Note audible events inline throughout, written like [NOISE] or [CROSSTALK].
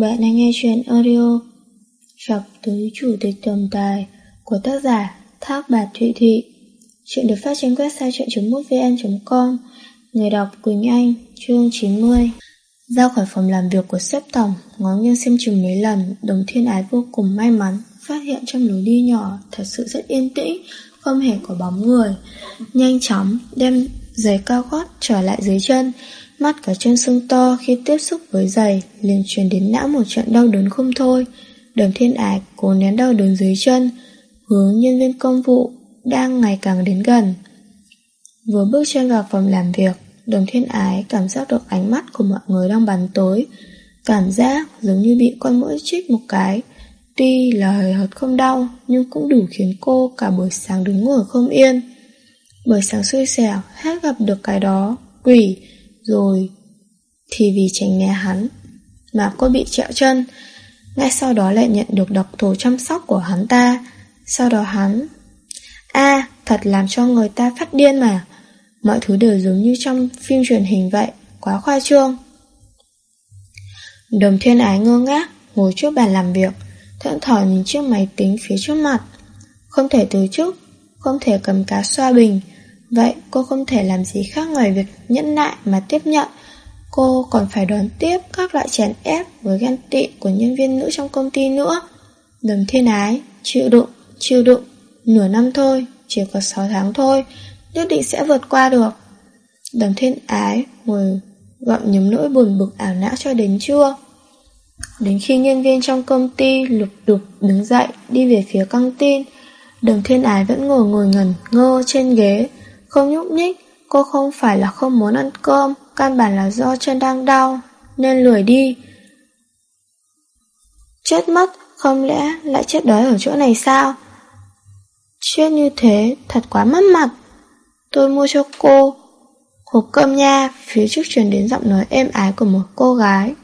Bạn đang nghe chuyện audio Chọc tới chủ tịch tổng tài của tác giả Thác Bạt Thụy Thụy. Chuyện được phát trên website chuyện.mútvn.com Người đọc Quỳnh Anh, chương 90 Ra khỏi phòng làm việc của sếp tổng, ngó nghiêng xem chừng mấy lần, đồng thiên ái vô cùng may mắn, phát hiện trong lối đi nhỏ thật sự rất yên tĩnh, không hề có bóng người. Nhanh chóng đem giày cao gót trở lại dưới chân, Mắt cả chân sưng to khi tiếp xúc với giày liền truyền đến não một trận đau đớn không thôi. Đồng thiên ái cố nén đau đớn dưới chân, hướng nhân viên công vụ đang ngày càng đến gần. Vừa bước chân vào phòng làm việc, đồng thiên ái cảm giác được ánh mắt của mọi người đang bắn tối. Cảm giác giống như bị con mũi chích một cái. Tuy là hơi hợt không đau, nhưng cũng đủ khiến cô cả buổi sáng đứng ngồi không yên. Buổi sáng xui xẻo, hát gặp được cái đó, quỷ, rồi thì vì tránh né hắn mà cô bị trẹo chân. Ngay sau đó lại nhận được độc thù chăm sóc của hắn ta. Sau đó hắn... a thật làm cho người ta phát điên mà. Mọi thứ đều giống như trong phim truyền hình vậy, quá khoa trương. Đồng thiên ái ngơ ngác, ngồi trước bàn làm việc, thẫn thờ nhìn chiếc máy tính phía trước mặt. Không thể từ chức, không thể cầm cá xoa bình, Vậy cô không thể làm gì khác ngoài việc nhẫn nại mà tiếp nhận. Cô còn phải đón tiếp các loại chèn ép với ghen tị của nhân viên nữ trong công ty nữa. Đầm thiên ái, chịu đựng, chịu đựng. Nửa năm thôi, chỉ có 6 tháng thôi Nhất định sẽ vượt qua được. Đầm thiên ái ngồi gặm nhấm nỗi buồn bực ảo não cho đến trưa. Đến khi nhân viên trong công ty lục đục đứng dậy đi về phía căng tin Đồng thiên ái vẫn ngồi ngồi ngẩn ngơ trên ghế không nhúc nhích, cô không phải là không muốn ăn cơm, căn bản là do chân đang đau, nên lười đi. Chết mất, không lẽ lại chết đói ở chỗ này sao? Chết như thế, thật quá mất mặt. Tôi mua cho cô hộp cơm nha, phía trước truyền đến giọng nói êm ái của một cô gái.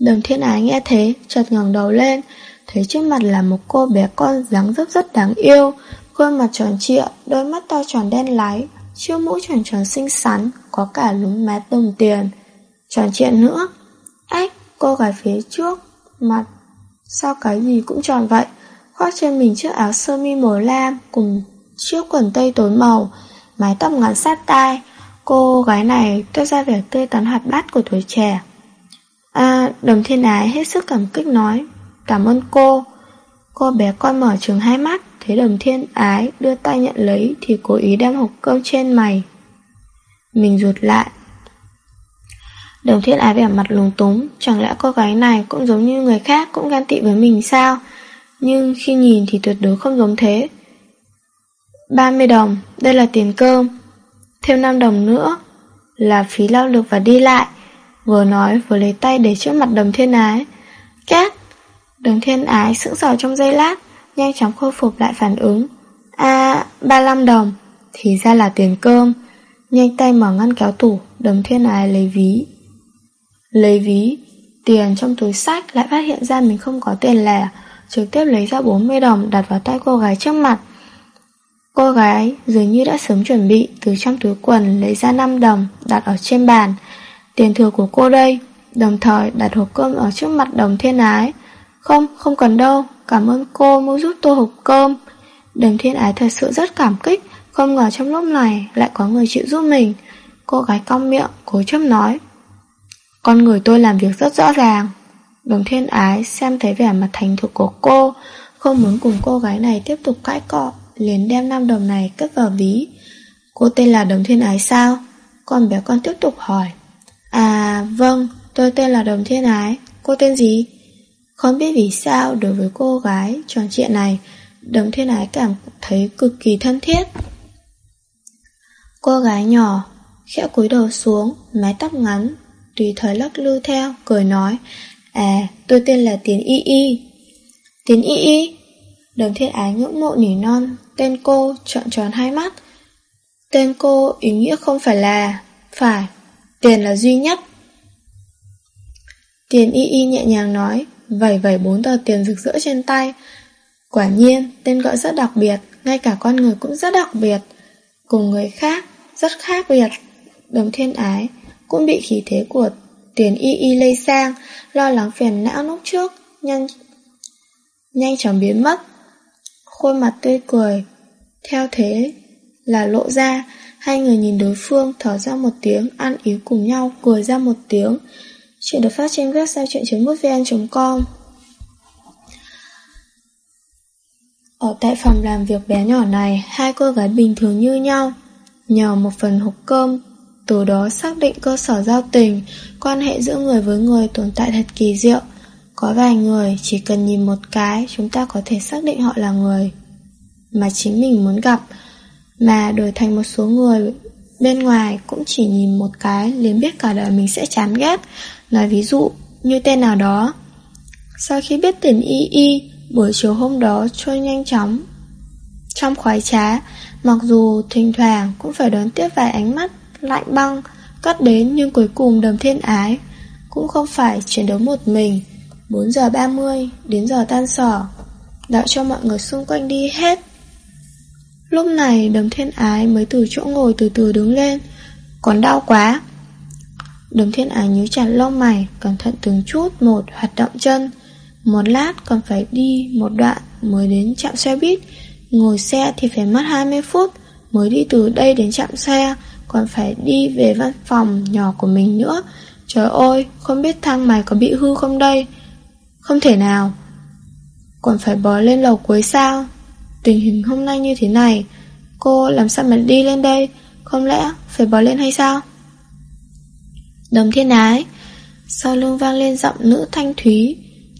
Đồng thiên ái nghe thế, chợt ngẩng đầu lên, thấy trước mặt là một cô bé con dáng dấp rất đáng yêu, Khuôn mặt tròn trịa, đôi mắt to tròn đen láy, chiếc mũi tròn tròn xinh xắn, có cả lúm mát đồng tiền. Tròn trịa nữa. Ách, cô gái phía trước, mặt, sao cái gì cũng tròn vậy? Khoác trên mình chiếc áo sơ mi màu lam cùng chiếc quần tây tối màu, mái tóc ngắn sát tai. Cô gái này toát ra vẻ tươi tắn hoạt bát của tuổi trẻ. À, đồng thiên ái hết sức cảm kích nói. Cảm ơn cô. Cô bé con mở trường hai mắt, Thấy đồng thiên ái đưa tay nhận lấy Thì cố ý đem hộp cơm trên mày. Mình rụt lại. Đồng thiên ái vẻ mặt lúng túng. Chẳng lẽ cô gái này cũng giống như người khác, Cũng gan tị với mình sao? Nhưng khi nhìn thì tuyệt đối không giống thế. 30 đồng, Đây là tiền cơm. Thêm 5 đồng nữa Là phí lao lực và đi lại. Vừa nói, vừa lấy tay để trước mặt đồng thiên ái. Két! Đồng thiên ái sững sờ trong giây lát nhanh chóng khôi phục lại phản ứng. À, 35 đồng, thì ra là tiền cơm. Nhanh tay mở ngăn kéo tủ, đấm thiên ái lấy ví. Lấy ví, tiền trong túi sách lại phát hiện ra mình không có tiền lẻ, trực tiếp lấy ra 40 đồng đặt vào tay cô gái trước mặt. Cô gái dường như đã sớm chuẩn bị từ trong túi quần lấy ra 5 đồng đặt ở trên bàn. Tiền thừa của cô đây, đồng thời đặt hộp cơm ở trước mặt đồng thiên ái. Không, không cần đâu, Cảm ơn cô mua giúp tôi hộp cơm. Đồng thiên ái thật sự rất cảm kích. Không ngờ trong lúc này lại có người chịu giúp mình. Cô gái cong miệng Cố chấp nói. Con người tôi làm việc rất rõ ràng. Đồng thiên ái xem thấy vẻ mặt thành thục của cô Không muốn cùng cô gái này tiếp tục cãi cọ liền đem 5 đồng này cất vào ví. Cô tên là Đồng Thiên Ái sao? Con bé con tiếp tục hỏi. À vâng, tôi tên là Đồng Thiên Ái. Cô tên gì? Không biết vì sao đối với cô gái tròn trịa này, Đồng Thiên Ái cảm thấy cực kỳ thân thiết. Cô gái nhỏ, khẽ cúi đầu xuống, mái tóc ngắn, tùy thời lắc lư theo, cười nói, À, tôi tên là Tiến Y Y. Tiến Y Y? Đồng Thiên Ái ngưỡng mộ nỉ non, tên cô trọn tròn hai mắt. Tên cô ý nghĩa không phải là, phải, tiền là duy nhất. Tiền Y Y nhẹ nhàng nói, vẩy vẩy bốn tờ tiền rực rỡ trên tay. Quả nhiên, tên gọi rất đặc biệt, ngay cả con người cũng rất đặc biệt. Cùng người khác, rất khác biệt. Đồng thiên ái cũng bị khí thế của Tiền y y lây sang, lo lắng phiền não lúc trước, nhanh, nhanh chóng biến mất. Khuôn mặt tươi cười, theo thế là lộ ra, hai người nhìn đối phương thở ra một tiếng, ăn ý cùng nhau, cười ra một tiếng. Chuyện được phát trên website chuyện.mútvn.com Ở tại phòng làm việc bé nhỏ này, hai cô gái bình thường như nhau. Nhờ một phần hộp cơm, từ đó xác định cơ sở giao tình, quan hệ giữa người với người tồn tại thật kỳ diệu. Có vài người chỉ cần nhìn một cái chúng ta có thể xác định họ là người mà chính mình muốn gặp, mà đổi thành một số người bên ngoài cũng chỉ nhìn một cái liền biết cả đời mình sẽ chán ghét. Nói ví dụ như tên nào đó. Sau khi biết tiền y y, buổi chiều hôm đó trôi nhanh chóng. Trong khoái trá, mặc dù thỉnh thoảng cũng phải đón tiếp vài ánh mắt lạnh băng cắt đến nhưng cuối cùng đầm thiên ái cũng không phải chiến đấu một mình. 4 giờ 30 đến giờ tan sở, đạo cho mọi người xung quanh đi hết. Lúc này đầm thiên ái mới từ chỗ ngồi từ từ đứng lên, còn đau quá. Đầm thiên ái nhíu chặt lông mày, cẩn thận từng chút một hoạt động chân. Một lát còn phải đi một đoạn mới đến trạm xe buýt, ngồi xe thì phải mất 20 phút mới đi từ đây đến trạm xe còn phải đi về văn phòng nhỏ của mình nữa. Trời ơi, không biết thang mày có bị hư không đây? Không thể nào. Còn phải bò lên lầu cuối sao? Tình hình hôm nay như thế này, cô làm sao mà đi lên đây? Không lẽ phải bò lên hay sao? Đồng thiên ái, sau lưng vang lên giọng nữ thanh thúy,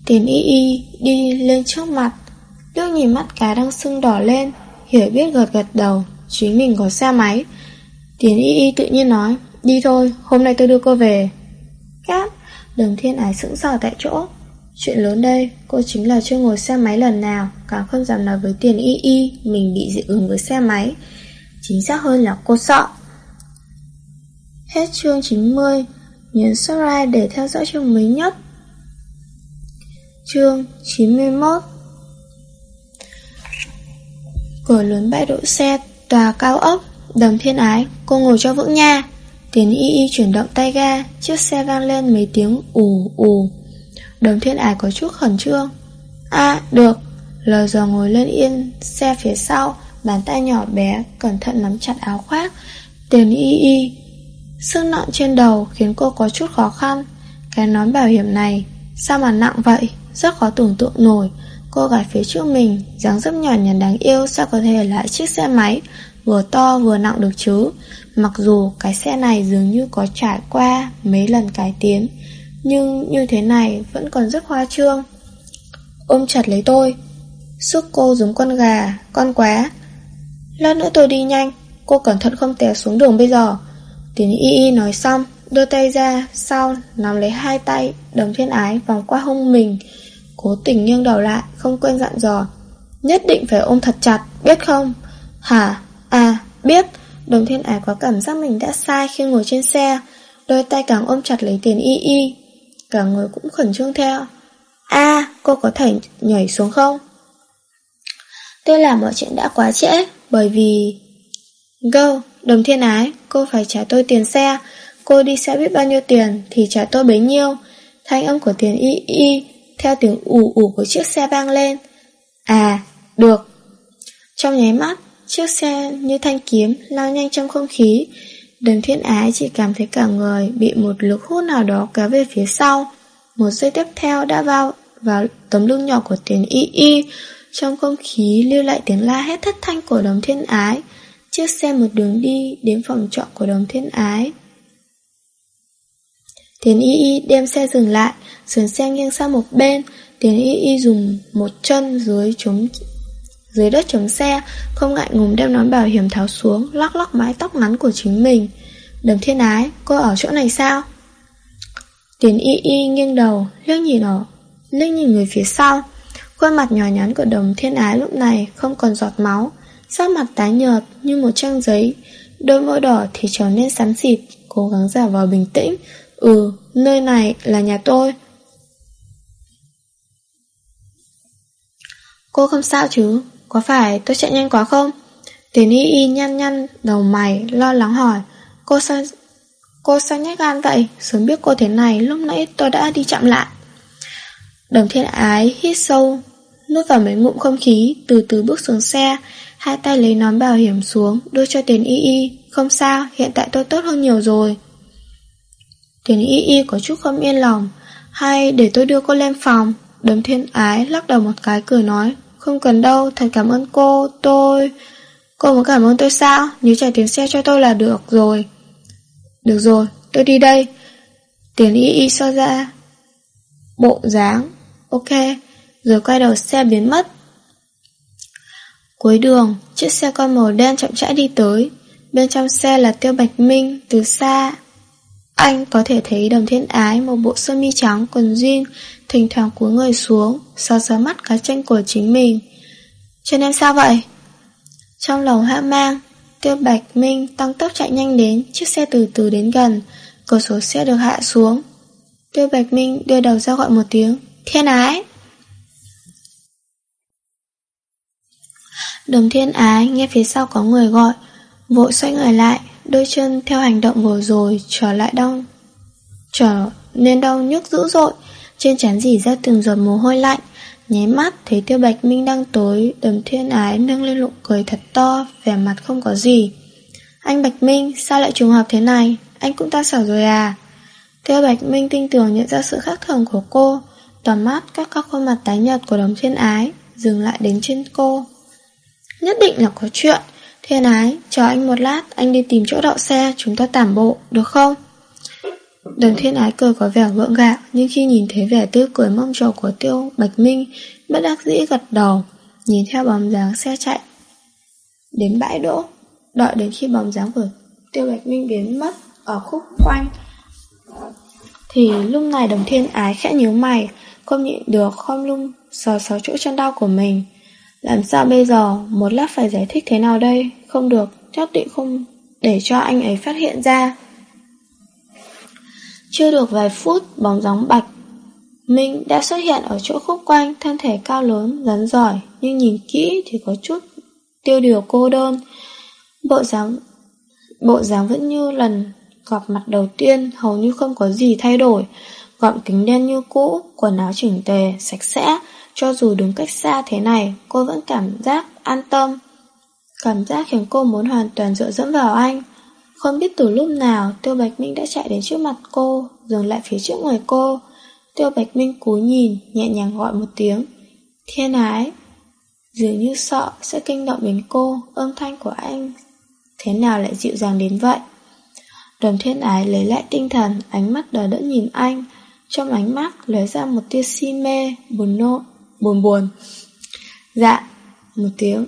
tiền y y đi lên trước mặt, liếc nhìn mắt cá đang sưng đỏ lên, hiểu biết gật gật đầu, chính mình có xe máy, tiền y y tự nhiên nói Đi thôi, hôm nay tôi đưa cô về. Cát đồng thiên ái sững sờ tại chỗ. Chuyện lớn đây, cô chính là chưa ngồi xe máy lần nào Càng không dám nói với tiền y y Mình bị dị ứng với xe máy. Chính xác hơn là cô sợ. Hết chương 90 Nhấn subscribe để theo dõi chương mới nhất. Chương 91 Cửa lớn bãi đỗ xe Tòa cao ốc Đầm thiên ái, cô ngồi cho vững nha. Tiến y y chuyển động tay ga Chiếc xe vang lên mấy tiếng ù ù. Đầm thiên ái có chút khẩn trương. À được. Lờ giờ ngồi lên yên xe phía sau Bàn tay nhỏ bé Cẩn thận nắm chặt áo khoác. Tiền y y Sức nặng trên đầu khiến cô có chút khó khăn Cái nón bảo hiểm này Sao mà nặng vậy Rất khó tưởng tượng nổi Cô gái phía trước mình dáng dấp nhỏ nhắn đáng yêu Sao có thể lại chiếc xe máy vừa to vừa nặng được chứ. Mặc dù cái xe này dường như có trải qua mấy lần cải tiến, nhưng như thế này vẫn còn rất hoa trương. Ôm chặt lấy tôi, sức cô giống con gà, con quá. Lát nữa tôi đi nhanh, cô cẩn thận không té xuống đường bây giờ. Tiến y y nói xong, đưa tay ra, sau nắm lấy hai tay, đồng thiên ái vòng qua hông mình, cố tình nghiêng đầu lại, không quên dặn dò. Nhất định phải ôm thật chặt, biết không? Hả? À, biết, đồng thiên ái có cảm giác mình đã sai khi ngồi trên xe, đôi tay càng ôm chặt lấy tiền y y. Cả người cũng khẩn trương theo. À, cô có thể nhảy xuống không? Tôi làm mọi chuyện đã quá trễ, bởi vì... Go, đồng thiên ái, cô phải trả tôi tiền xe. Cô đi xe biết bao nhiêu tiền thì trả tôi bấy nhiêu. Thanh âm của tiền y y theo tiếng ủ ủ của chiếc xe vang lên. À, được. Trong nháy mắt, Chiếc xe như thanh kiếm lao nhanh trong không khí Đần thiên ái chỉ cảm thấy cả người Bị một lực hút nào đó kéo về phía sau Một giây tiếp theo đã vào vào tấm lưng nhỏ của tiền y y Trong không khí lưu lại tiếng la hét thất thanh của đồng thiên ái Chiếc xe một đường đi đến phòng trọ của đồng thiên ái Tiến y y đem xe dừng lại Sườn xe nghiêng sang một bên Tiến y y dùng một chân dưới chống dưới đất chống xe, không ngại ngùng đem nón bảo hiểm tháo xuống, lắc lắc mái tóc ngắn của chính mình. đồng thiên ái, cô ở chỗ này sao? Tiến y y nghiêng đầu, liếc nhìn ở, liếc nhìn người phía sau. Khuôn mặt nhỏ nhắn của đồng thiên ái lúc này không còn giọt máu, sắc mặt tái nhợt như một trang giấy, đôi môi đỏ thì trở nên xám xịt, cố gắng giả vờ bình tĩnh. Ừ, nơi này là nhà tôi. Cô không sao chứ? Có phải tôi chạy nhanh quá không? Tiến y y nhăn nhăn đầu mày Lo lắng hỏi Cô sao Cô sao nhát gan vậy? Sớm biết cô thế này, lúc nãy tôi đã đi chậm lại. Đồng thiên ái hít sâu, nuốt vào mấy ngụm không khí, từ từ bước xuống xe, hai tay lấy nón bảo hiểm xuống, đưa cho tiền y y. Không sao, hiện tại tôi tốt hơn nhiều rồi. Tiền y y có chút không yên lòng, hay để tôi đưa cô lên phòng. Đấm thiên ái lắc đầu một cái cười nói, không cần đâu, thật cảm ơn cô, tôi... Cô muốn cảm ơn tôi sao? Nếu trả tiền xe cho tôi là được rồi. Được rồi, tôi đi đây. Tiền y y so ra. Bộ dáng. Ok, rồi quay đầu xe biến mất. Cuối đường, chiếc xe con màu đen chậm rãi đi tới. Bên trong xe là Tiêu Bạch Minh, từ xa. Anh có thể thấy đồng thiên ái một bộ sơ mi trắng, quần jean, thỉnh thoảng cúi người xuống, so sờ mắt cá chân của chính mình. Cho nên sao vậy? Trong lòng hạ mang, Tiêu Bạch Minh tăng tốc chạy nhanh đến, chiếc xe từ từ đến gần, cửa sổ xe được hạ xuống. Tiêu Bạch Minh đưa đầu ra gọi một tiếng, thiên ái. Đồng thiên ái nghe phía sau có người gọi, vội xoay người lại, đôi chân theo hành động vừa rồi trở lại đau, trở nên đau nhức dữ dội, trên trán dỉ ra từng giọt mồ hôi lạnh. Nháy mắt thấy tiêu bạch minh đang tối đồng thiên ái nâng lên nụ cười thật to Vẻ mặt không có gì. Anh Bạch Minh sao lại trùng hợp thế này? Anh cũng ta xảo rồi à? Tiêu Bạch Minh tinh tường nhận ra sự khác thường của cô. Toàn mắt các các khuôn mặt tái nhợt của đồng thiên ái Dừng lại đến trên cô. Nhất định là có chuyện. Thiên ái, chờ anh một lát Anh đi tìm chỗ đậu xe Chúng ta tản bộ, được không? Đồng thiên ái cười có vẻ gượng gạo Nhưng khi nhìn thấy vẻ tươi cười mong chờ của tiêu Bạch Minh Bất đắc dĩ gật đầu Nhìn theo bóng dáng xe chạy Đến bãi đỗ. Đợi đến khi bóng dáng của tiêu Bạch Minh biến mất Ở khúc quanh Thì lúc này đồng thiên ái khẽ nhíu mày Không nhịn được không lung Sờ sờ chỗ chân đau của mình. Làm sao bây giờ Một lát phải giải thích thế nào đây Không được Chắc định không để cho anh ấy phát hiện ra chưa được vài phút, bóng dáng bạch Minh đã xuất hiện ở chỗ khúc quanh, thân thể cao lớn, rắn giỏi, nhưng nhìn kỹ thì có chút tiêu điều cô đơn. Bộ dáng bộ dáng vẫn như lần gặp mặt đầu tiên, hầu như không có gì thay đổi. Gọn kính đen như cũ, quần áo chỉnh tề, sạch sẽ, cho dù đứng cách xa thế này, cô vẫn cảm giác an tâm. Cảm giác khiến cô muốn hoàn toàn dựa dẫm vào anh. Không biết từ lúc nào Tiêu Bạch Minh đã chạy đến trước mặt cô Dừng lại phía trước người cô. Tiêu Bạch Minh cúi nhìn Nhẹ nhàng gọi một tiếng. Thiên ái. Dường như sợ sẽ kinh động đến cô Âm thanh của anh Thế nào lại dịu dàng đến vậy? Đồng thiên ái lấy lại tinh thần Ánh mắt đờ đẫn nhìn anh. Trong ánh mắt lấy ra một tia si mê Buồn nộ Buồn buồn Dạ Một tiếng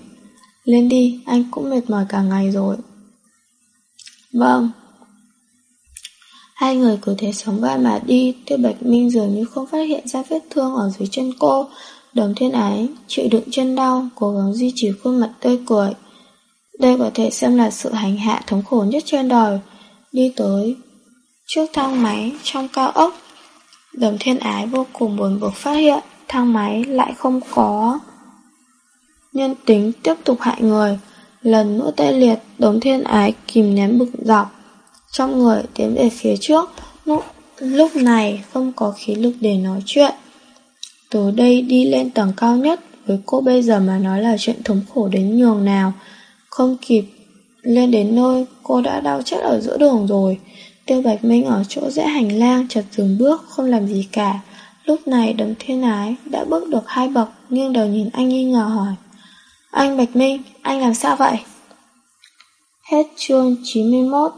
Lên đi anh cũng mệt mỏi cả ngày rồi Vâng. Hai người cứ thế sống vai mà đi, Tiêu Bạch Minh dường như không phát hiện ra vết thương ở dưới chân cô. Đồng thiên ái, chịu đựng chân đau, cố gắng duy trì khuôn mặt tươi cười. Đây có thể xem là sự hành hạ thống khổ nhất trên đời. Đi tới trước thang máy trong cao ốc. Đồng thiên ái vô cùng buồn bực phát hiện thang máy lại không có nhân tính tiếp tục hại người. Lần nữa tê liệt, đống thiên ái kìm nén bực dọc. Trong người tiến về phía trước, lúc, lúc này không có khí lực để nói chuyện. Từ đây đi lên tầng cao nhất, với cô bây giờ mà nói là chuyện thống khổ đến nhường nào. Không kịp lên đến nơi, cô đã đau chết ở giữa đường rồi. Tiêu Bạch Minh ở chỗ rẽ hành lang chật dừng bước, không làm gì cả. Lúc này đống thiên ái đã bước được hai bậc, nghiêng đầu nhìn anh nghi ngờ hỏi. Anh Bạch Minh, anh làm sao vậy? Hết chương 91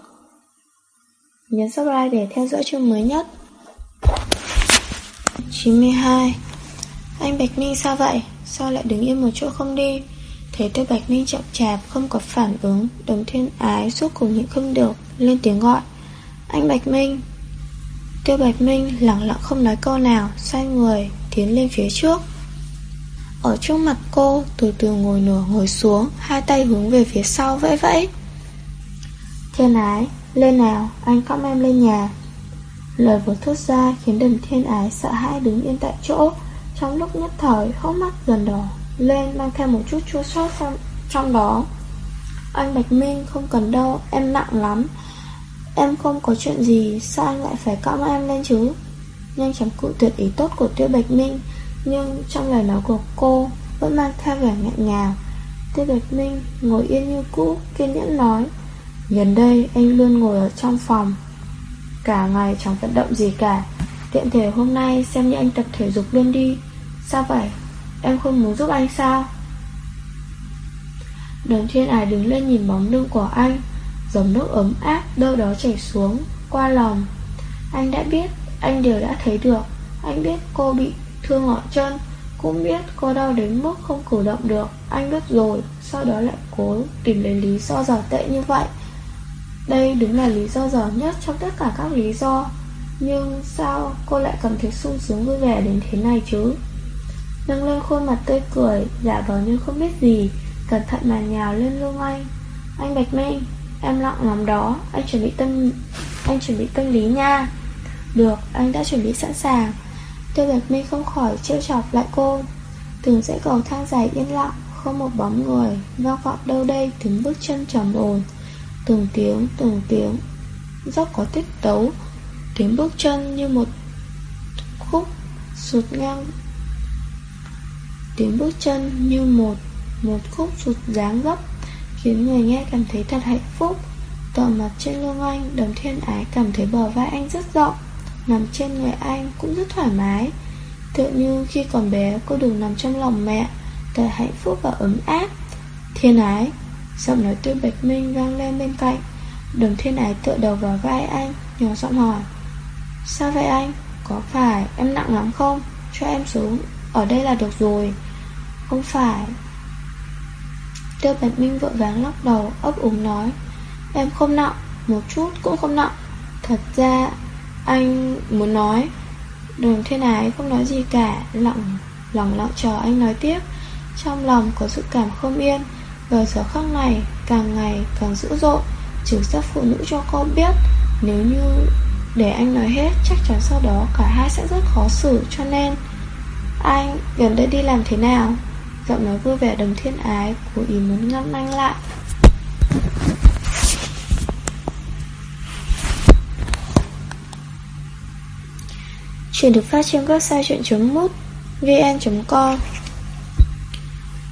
Nhấn subscribe để theo dõi chương mới nhất 92 Anh Bạch Minh sao vậy? Sao lại đứng yên một chỗ không đi? Thấy tôi Bạch Minh chậm chạp Không có phản ứng Đồng thiên ái suốt cùng nhịn không được Lên tiếng gọi Anh Bạch Minh Tiêu Bạch Minh lặng lặng không nói câu nào Xoay người tiến lên phía trước. Ở trước mặt cô Từ từ ngồi nửa ngồi xuống Hai tay hướng về phía sau vẫy vẫy. Thiên ái Lên nào anh cõng em lên nhà. Lời vừa thốt ra Khiến đần thiên ái sợ hãi đứng yên tại chỗ. Trong lúc nhất thời hốc mắt dần đỏ Lên mang theo một chút chua xót trong, trong đó. Anh Bạch Minh không cần đâu Em nặng lắm. Em không có chuyện gì, Sao anh lại phải cõng em lên chứ? Nhanh chóng cự tuyệt ý tốt của Tiêu Bạch Minh, Nhưng trong lời nói của cô Vẫn mang theo vẻ ngại ngào. Tiêu Bạch Minh ngồi yên như cũ, Kiên nhẫn nói, Gần đây anh luôn ngồi ở trong phòng, Cả ngày chẳng vận động gì cả. Tiện thể hôm nay xem như anh tập thể dục luôn đi, Sao vậy? Em không muốn giúp anh sao? Đồng thiên ái đứng lên nhìn bóng lưng của anh Dòng nước ấm áp đâu đó chảy xuống Qua lòng. Anh đã biết, Anh đều đã thấy được. Anh biết cô bị thương ngọn chân, Cũng biết cô đau đến mức không cử động được. Anh biết rồi, Sau đó lại cố tìm lấy lý do giỏi tệ như vậy. Đây đúng là lý do giỏi nhất trong tất cả các lý do. Nhưng sao cô lại cảm thấy sung sướng vui vẻ đến thế này chứ? Nâng lên khuôn mặt tươi cười, Giả vờ như không biết gì. Cẩn thận mà nhào lên lưng anh. Anh Bạch Minh Em lặng lắm đó. Anh chuẩn bị tâm Anh chuẩn bị tâm lý nha. Được, anh đã chuẩn bị sẵn sàng. Tiêu Bạch Minh không khỏi trêu chọc lại cô. Từng dãy cầu thang dài yên lặng Không một bóng người. Vang vọng đâu đây tiếng bước chân trầm ồn Từng tiếng, từng tiếng dốc có tiết tấu. Tiếng bước chân như một khúc sụt ngang. Tiếng bước chân như một một khúc sụt dáng gấp. Khiến người nghe cảm thấy thật hạnh phúc. Tỏ mặt trên lưng anh Đồng thiên ái cảm thấy bờ vai anh rất rộng, Nằm trên người anh cũng rất thoải mái. Tựa như khi còn bé, cô đừng nằm trong lòng mẹ Thật hạnh phúc và ấm áp. Thiên ái, Giọng nói tư bạch minh vang lên bên cạnh. Đồng thiên ái tựa đầu vào vai anh, Nhỏ giọng hỏi, Sao vậy anh? Có phải em nặng lắm không? Cho em xuống, Ở đây là được rồi. Không phải. Tiêu Bạch Minh vội vàng lắc đầu, ấp úng nói, Em không nặng, Một chút cũng không nặng. Thật ra, anh muốn nói Đường thiên ái không nói gì cả. Lặng lặng lặng chờ anh nói tiếp. Trong lòng có sự cảm không yên, Vào giờ khắc này, Càng ngày càng dữ dội. Trừ sắc phụ nữ cho cô biết, Nếu như để anh nói hết, Chắc chắn sau đó cả hai sẽ rất khó xử, Cho nên Anh gần đây đi làm thế nào? Giọng nói vui vẻ đồng thiên ái, Cố ý muốn ngăn anh lại. Chuyện được phát trên website chuyện.mút vn.com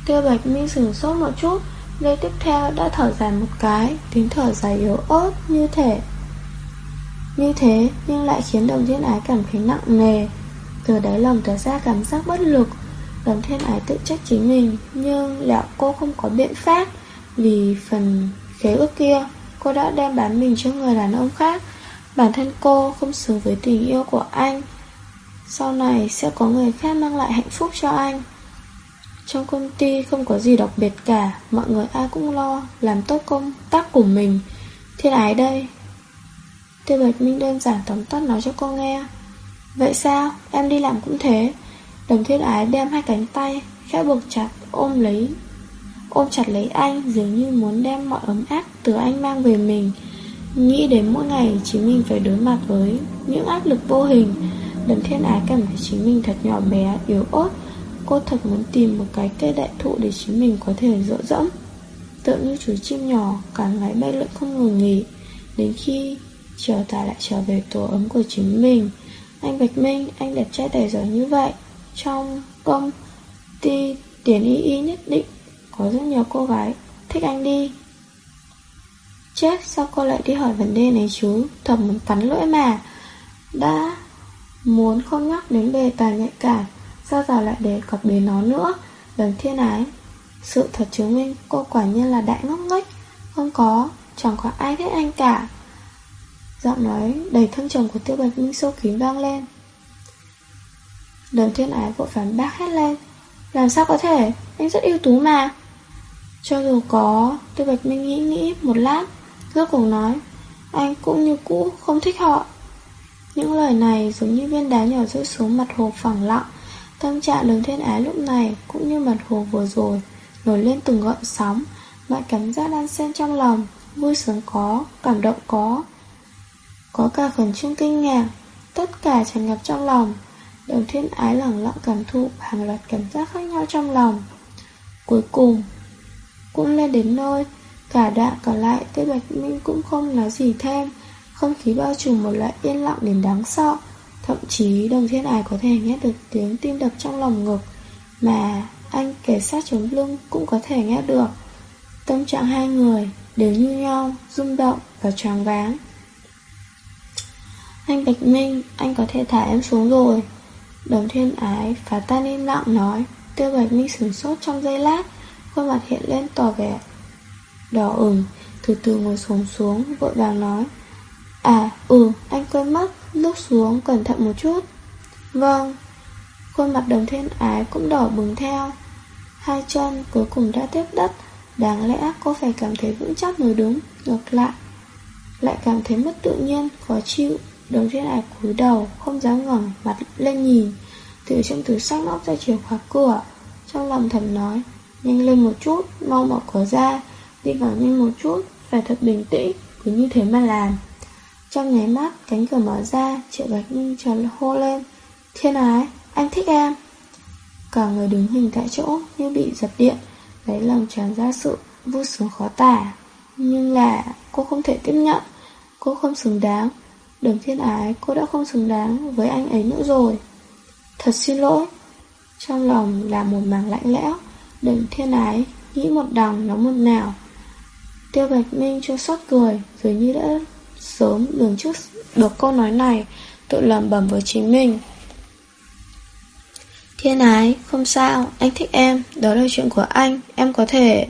Tiêu Bạch Minh sửng sốt một chút, Giây tiếp theo đã thở dài một cái, Tiếng thở dài yếu ớt như thể, Như thế nhưng lại khiến đồng thiên ái cảm thấy nặng nề. Từ đáy lòng trở ra cảm giác bất lực. Đồng thiên ái tự trách chính mình, Nhưng liệu cô không có biện pháp? Vì phần khế ước kia, Cô đã đem bán mình cho người đàn ông khác. Bản thân cô không xứng với tình yêu của anh. Sau này sẽ có người khác mang lại hạnh phúc cho anh. Trong công ty không có gì đặc biệt cả, Mọi người ai cũng lo Làm tốt công tác của mình. Thiên ái đây. Tiêu Bạch Minh đơn giản tóm tắt nói cho cô nghe. Vậy sao? Em đi làm cũng thế. Đồng thiên ái đem hai cánh tay Khẽ buộc chặt ôm lấy Ôm chặt lấy anh Dường như muốn đem mọi ấm áp từ anh mang về mình. Nghĩ đến mỗi ngày Chính mình phải đối mặt với Những áp lực vô hình Đồng thiên ái cảm thấy chính mình thật nhỏ bé Yếu ớt. Cô thật muốn tìm một cái cây đại thụ Để chính mình có thể dỗ dẫm. Tựa như chú chim nhỏ Cả ngày bay lượn không ngừng nghỉ. Đến khi trở ta lại trở về tổ ấm của chính mình Anh Bạch Minh, anh đẹp trai tài giỏi như vậy trong công ty tiền y y nhất định có rất nhiều cô gái thích anh đi. Chết, sao cô lại đi hỏi vấn đề này chú? Thầm muốn cắn lưỡi mà. Đã muốn không nhắc đến đề tài nhạy cảm, sao giờ lại đề cập đến nó nữa? Đừng thiên ái. Sự thật chứng minh cô quả nhiên là đại ngốc nghếch. Không có, chẳng có ai thích anh cả. Giọng nói đầy thâm trầm của tiêu bạch minh sâu kín vang lên. Đồng thiên ái vội phản bác hét lên. Làm sao có thể? Anh rất ưu tú mà. Cho dù có Tôi Bạch Minh nghĩ nghĩ một lát Rốt cuộc nói Anh cũng như cũ không thích họ. Những lời này giống như viên đá nhỏ rơi xuống mặt hồ phẳng lặng. Tâm trạng đường thiên ái lúc này Cũng như mặt hồ vừa rồi Nổi lên từng gợn sóng. Mọi cảm giác đan xen trong lòng Vui sướng có, cảm động có. Có cả khẩn trương kinh ngạc Tất cả tràn ngập trong lòng. Đồng thiên ái lẳng lặng cảm thụ hàng loạt cảm giác khác nhau trong lòng. Cuối cùng, cũng lên đến nơi, cả đạ còn lại Tây Bạch Minh cũng không nói gì thêm. Không khí bao trùm một loại yên lặng đến đáng sợ Thậm chí đồng thiên ái có thể nghe được tiếng tim đập trong lòng ngực Mà anh kể sát chống lưng cũng có thể nghe được Tâm trạng hai người đều như nhau, rung động và choáng váng Anh Bạch Minh, anh có thể thả em xuống rồi Đồng thiên ái phá tan im lặng nói Tiêu Bạch Minh sửng sốt trong giây lát Khuôn mặt hiện lên tỏ vẻ Đỏ ửng Từ từ ngồi xuống xuống Vội vàng nói À ừ anh quên mất Lúc xuống cẩn thận một chút. Vâng. Khuôn mặt đồng thiên ái cũng đỏ bừng theo Hai chân cuối cùng đã tiếp đất Đáng lẽ cô phải cảm thấy vững chắc mới đúng Ngược lại Lại cảm thấy mất tự nhiên, khó chịu. Đồng thiên ái cúi đầu Không dám ngẩng mặt lên nhìn. Từ trong túi sách móc ra chìa khóa cửa Trong lòng thầm nói Nhanh lên một chút, mau mở cửa ra. Đi vào nhanh một chút, phải thật bình tĩnh Cứ như thế mà làm. Trong nháy mắt, cánh cửa mở ra Triệu Bạch Ninh tròn hô lên Thiên ái, anh thích em. Cả người đứng hình tại chỗ như bị giật điện Lấy lòng tràn ra sự vui sướng khó tả. Nhưng là cô không thể tiếp nhận Cô không xứng đáng. Đường thiên ái cô đã không xứng đáng với anh ấy nữa rồi. Thật xin lỗi. Trong lòng là một mảng lạnh lẽo đừng thiên ái Nghĩ một đằng nói một nào. Tiêu Bạch Minh cho sót cười Rồi như đã sớm lường trước được câu nói này Tự lầm bẩm với chính mình. Thiên ái, không sao, anh thích em Đó là chuyện của anh, em có thể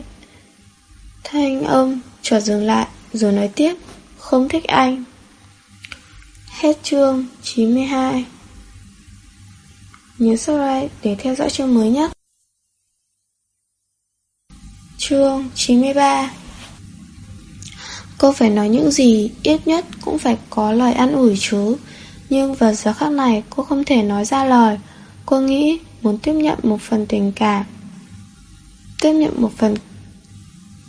Thanh âm chợt dừng lại Rồi nói tiếp Không thích anh. Hết chương 92 Nhớ subscribe để theo dõi chương mới nhất Chương 93 Cô phải nói những gì Ít nhất cũng phải có lời ăn ủi chứ. Nhưng vào giờ khắc này, Cô không thể nói ra lời. Cô nghĩ muốn tiếp nhận một phần tình cảm, Tiếp nhận một phần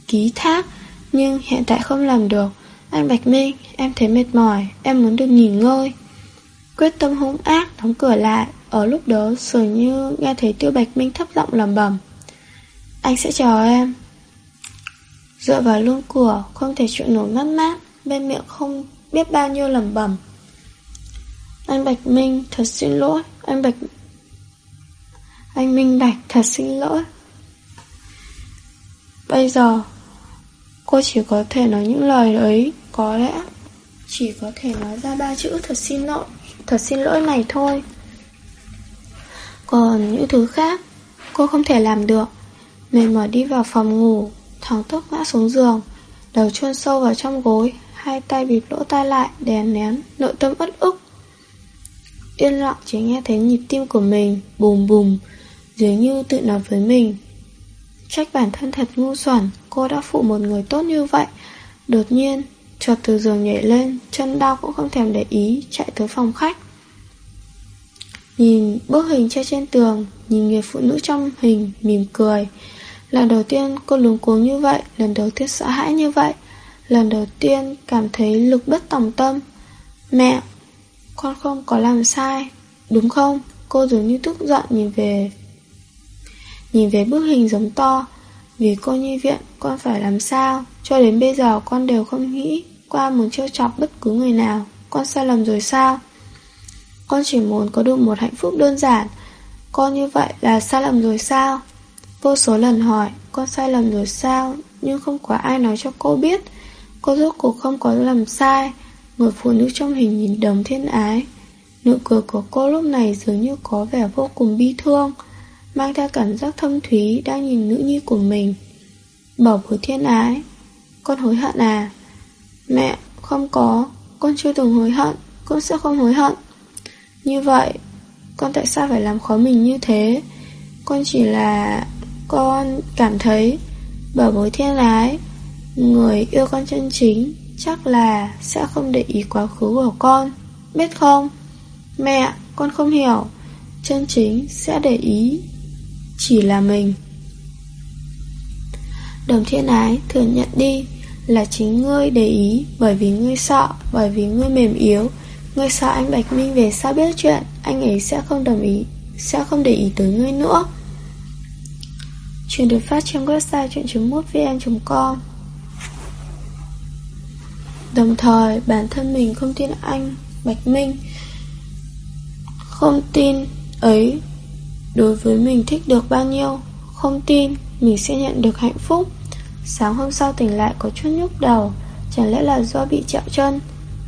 Ký thác, Nhưng hiện tại không làm được. Anh Bạch Minh, Em thấy mệt mỏi, Em muốn được nghỉ ngơi. Quyết tâm hung ác đóng cửa lại, Ở lúc đó dường như nghe thấy Tiêu Bạch Minh thấp giọng lầm bẩm. Anh sẽ chờ em. Dựa vào lưng cửa Không thể chịu nổi mất mát, Bên miệng không biết bao nhiêu lầm bẩm. Anh Bạch Minh, thật xin lỗi. Anh Bạch Anh Minh Bạch, thật xin lỗi. Bây giờ Cô chỉ có thể nói những lời ấy, Có lẽ Chỉ có thể nói ra ba chữ thật xin lỗi, Thật xin lỗi này thôi. Còn những thứ khác, Cô không thể làm được. Mệt mỏi đi vào phòng ngủ Thằng tốc ngã xuống giường, Đầu chôn sâu vào trong gối, Hai tay bịt lỗ tai lại đèn nén Nội tâm ất ức. Yên lặng chỉ nghe thấy nhịp tim của mình Bùm bùm, Dường như tự nói với mình Trách bản thân thật ngu xuẩn, Cô đã phụ một người tốt như vậy. Đột nhiên Chợt từ giường nhảy lên, Chân đau cũng không thèm để ý, Chạy tới phòng khách. Nhìn bức hình treo trên tường, Nhìn người phụ nữ trong hình mỉm cười. Lần đầu tiên cô lúng cuống như vậy, Lần đầu tiên sợ hãi như vậy. Lần đầu tiên cảm thấy lực bất tòng tâm. Mẹ, Con không có làm sai, Đúng không? Cô dường như tức giận nhìn về Nhìn về bức hình giống to, Vì cô nhi viện, con phải làm sao? Cho đến bây giờ con đều không nghĩ Qua muốn trêu chọc bất cứ người nào. Con sai lầm rồi sao? Con chỉ muốn có được một hạnh phúc đơn giản. Con như vậy là sai lầm rồi sao? Vô số lần hỏi, Con sai lầm rồi sao? Nhưng không có ai nói cho cô biết. Cô rốt cuộc không có làm sai. Người phụ nữ trong hình nhìn đồng thiên ái. Nụ cười của cô lúc này dường như có vẻ vô cùng bi thương. Mang theo cảm giác thâm thúy Đang nhìn nữ nhi của mình. Bảo bối thiên ái Con hối hận à? Mẹ, không có. Con chưa từng hối hận. Con sẽ không hối hận. Như vậy Con tại sao phải làm khó mình như thế? Con chỉ là con cảm thấy Bảo bối thiên ái Người yêu con chân chính Chắc là sẽ không để ý quá khứ của con Biết không? Mẹ con không hiểu. Chân chính sẽ để ý chỉ là mình. Đồng thiên ái thừa nhận đi, Là chính ngươi để ý, Bởi vì ngươi sợ, Bởi vì ngươi mềm yếu. Ngươi sợ anh Bạch Minh về sao biết chuyện, Anh ấy sẽ không đồng ý, Sẽ không để ý tới ngươi nữa. Chuyện được phát trên website chuyện.mútvn.com Đồng thời, bản thân mình không tin anh Bạch Minh, Không tin ấy Đối với mình thích được bao nhiêu, Không tin, mình sẽ nhận được hạnh phúc. Sáng hôm sau tỉnh lại có chút nhức đầu, Chẳng lẽ là do bị chẹo chân,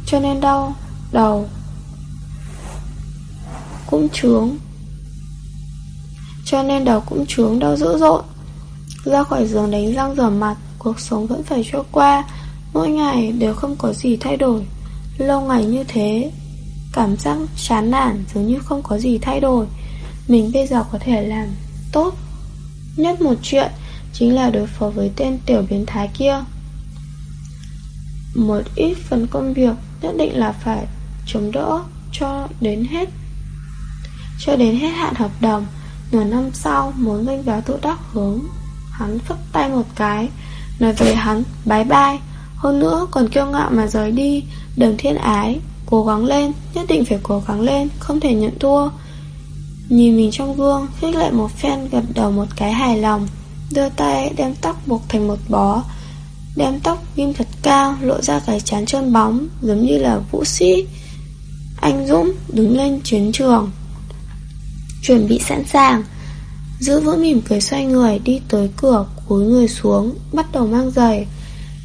Cho nên đau Đầu. Cũng trướng. Cho nên đầu cũng trướng, đau dữ dội. Ra khỏi giường đánh răng rửa mặt, Cuộc sống vẫn phải trôi qua. Mỗi ngày đều không có gì thay đổi. Lâu ngày như thế, Cảm giác chán nản dường như không có gì thay đổi. Mình bây giờ có thể làm tốt Nhất một chuyện Chính là đối phó với tên tiểu biến thái kia. Một ít phần công việc Nhất định là phải chống đỡ Cho đến hết. Cho đến hết hạn hợp đồng, Nửa năm sau muốn vinh giáo tự đắc hướng Hắn phất tay một cái, Nói về hắn bye bye hơn nữa còn kiêu ngạo mà rời đi, Đừng thiên ái, Cố gắng lên, Nhất định phải cố gắng lên, Không thể nhận thua. Nhìn mình trong gương, Khích lệ một phen, gật đầu một cái hài lòng. Đưa tay đem tóc buộc thành một bó. Đem tóc ghim thật cao, Lộ ra cái chán trơn bóng, Giống như là vũ sĩ. Anh Dũng đứng lên chiến trường. Chuẩn bị sẵn sàng. Giữ vững mỉm cười xoay người, Đi tới cửa, cúi người xuống, Bắt đầu mang giày.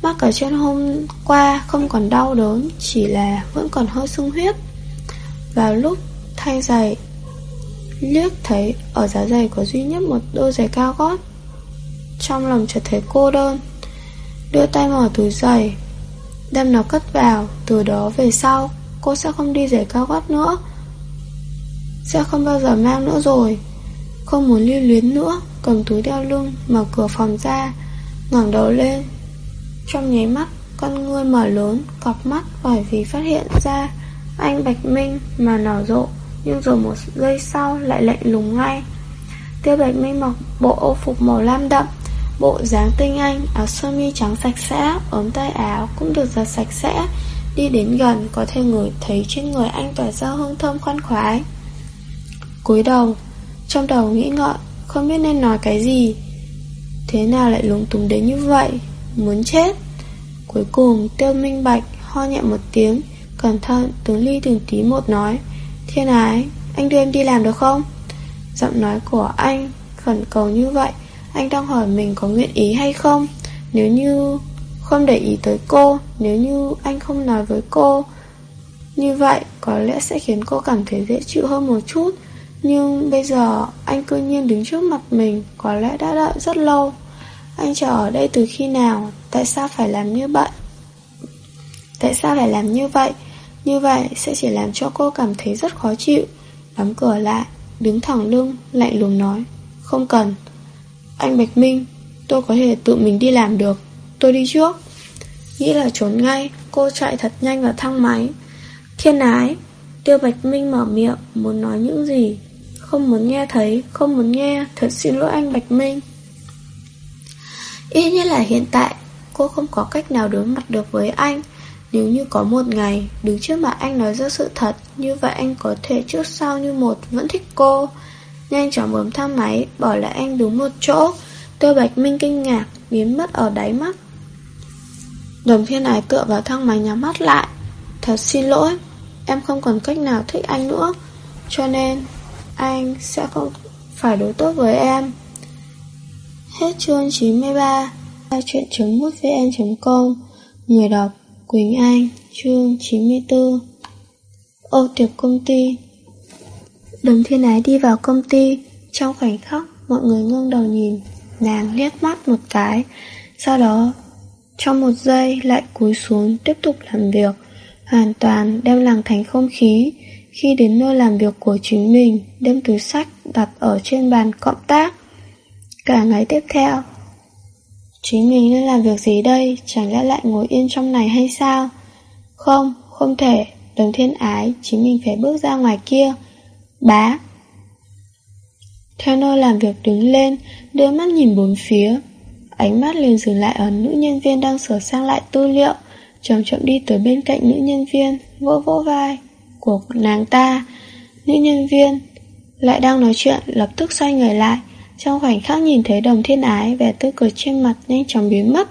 Mắc ở trên hôm qua không còn đau đớn, Chỉ là vẫn còn hơi sưng huyết. Vào lúc thay giày Liếc thấy ở giá giày có duy nhất một đôi giày cao gót. Trong lòng chợt thấy cô đơn Đưa tay mở túi giày Đem nó cất vào. Từ đó về sau Cô sẽ không đi giày cao gót nữa Sẽ không bao giờ mang nữa rồi. Không muốn lưu luyến nữa Cầm túi đeo lưng Mở cửa phòng ra ngẩng đầu lên. Trong nháy mắt, con ngươi mở lớn, cọp mắt bởi vì phát hiện ra anh Bạch Minh mà nở rộ, nhưng rồi một giây sau lại lạnh lùng ngay. Tiêu Bạch Minh mặc bộ ô phục màu lam đậm, bộ dáng tinh anh, áo sơ mi trắng sạch sẽ, ống tay áo cũng được giặt sạch sẽ. Đi đến gần có thể ngửi thấy trên người anh tỏa ra hương thơm khoan khoái. cúi đầu, trong đầu nghĩ ngợi, không biết nên nói cái gì. Thế nào lại lúng túng đến như vậy? muốn chết. Cuối cùng tiêu minh bạch ho nhẹ một tiếng, cẩn thận từng ly từng tí một nói, thiên ái, anh đưa em đi làm được không? Giọng nói của anh khẩn cầu như vậy, anh đang hỏi mình có nguyện ý hay không? Nếu như không để ý tới cô, nếu như anh không nói với cô, như vậy có lẽ sẽ khiến cô cảm thấy dễ chịu hơn một chút. Nhưng bây giờ anh cư nhiên đứng trước mặt mình Có lẽ đã đợi rất lâu anh chờ ở đây từ khi nào Tại sao phải làm như vậy Tại sao phải làm như vậy như vậy sẽ chỉ làm cho cô cảm thấy rất khó chịu. Đóng cửa lại, Đứng thẳng lưng, Lạnh lùng nói, Không cần. Anh Bạch Minh, Tôi có thể tự mình đi làm được. Tôi đi trước. Nghĩ là trốn ngay, Cô chạy thật nhanh vào thang máy. Thiên ái. Tiêu Bạch Minh mở miệng, Muốn nói những gì? Không muốn nghe thấy, Không muốn nghe. Thật xin lỗi anh Bạch Minh. Ít nhất là hiện tại, Cô không có cách nào đối mặt được với anh. Nếu như có một ngày Đứng trước mặt anh nói ra sự thật, Như vậy anh có thể trước sau như một Vẫn thích cô. Nhanh chóng bấm thang máy, Bỏ lại anh đúng một chỗ. Tôi Bạch Minh kinh ngạc, Biến mất ở đáy mắt. Đồng thiên ái tựa vào thang máy nhắm mắt lại. Thật xin lỗi, Em không còn cách nào thích anh nữa. Cho nên, Anh sẽ không phải đối tốt với em. Hết chương 93 Chuyện.mútvn.com Người đọc Quỳnh Anh, Chương 94 Ô, tiệc công ty. Đồng thiên ái đi vào công ty. Trong khoảnh khắc, Mọi người ngưng đầu nhìn. Nàng liếc mắt một cái. Sau đó, Trong một giây, lại cúi xuống Tiếp tục làm việc. Hoàn toàn đem làng thành không khí. Khi đến nơi làm việc của chính mình, Đem túi sách đặt ở trên bàn cộng tác. Cả ngày tiếp theo Chính mình nên làm việc gì đây? Chẳng lẽ lại ngồi yên trong này hay sao? Không, không thể. Đồng thiên ái Chính mình phải bước ra ngoài kia. Bá. Theo nơi làm việc đứng lên Đưa mắt nhìn bốn phía. Ánh mắt liền dừng lại ở nữ nhân viên Đang sửa sang lại tư liệu. Chậm chậm đi tới bên cạnh nữ nhân viên Vỗ vỗ vai Của nàng ta. Nữ nhân viên Lại đang nói chuyện lập tức xoay người lại trong khoảnh khắc nhìn thấy đồng thiên ái Vẻ tươi cười trên mặt nhanh chóng biến mất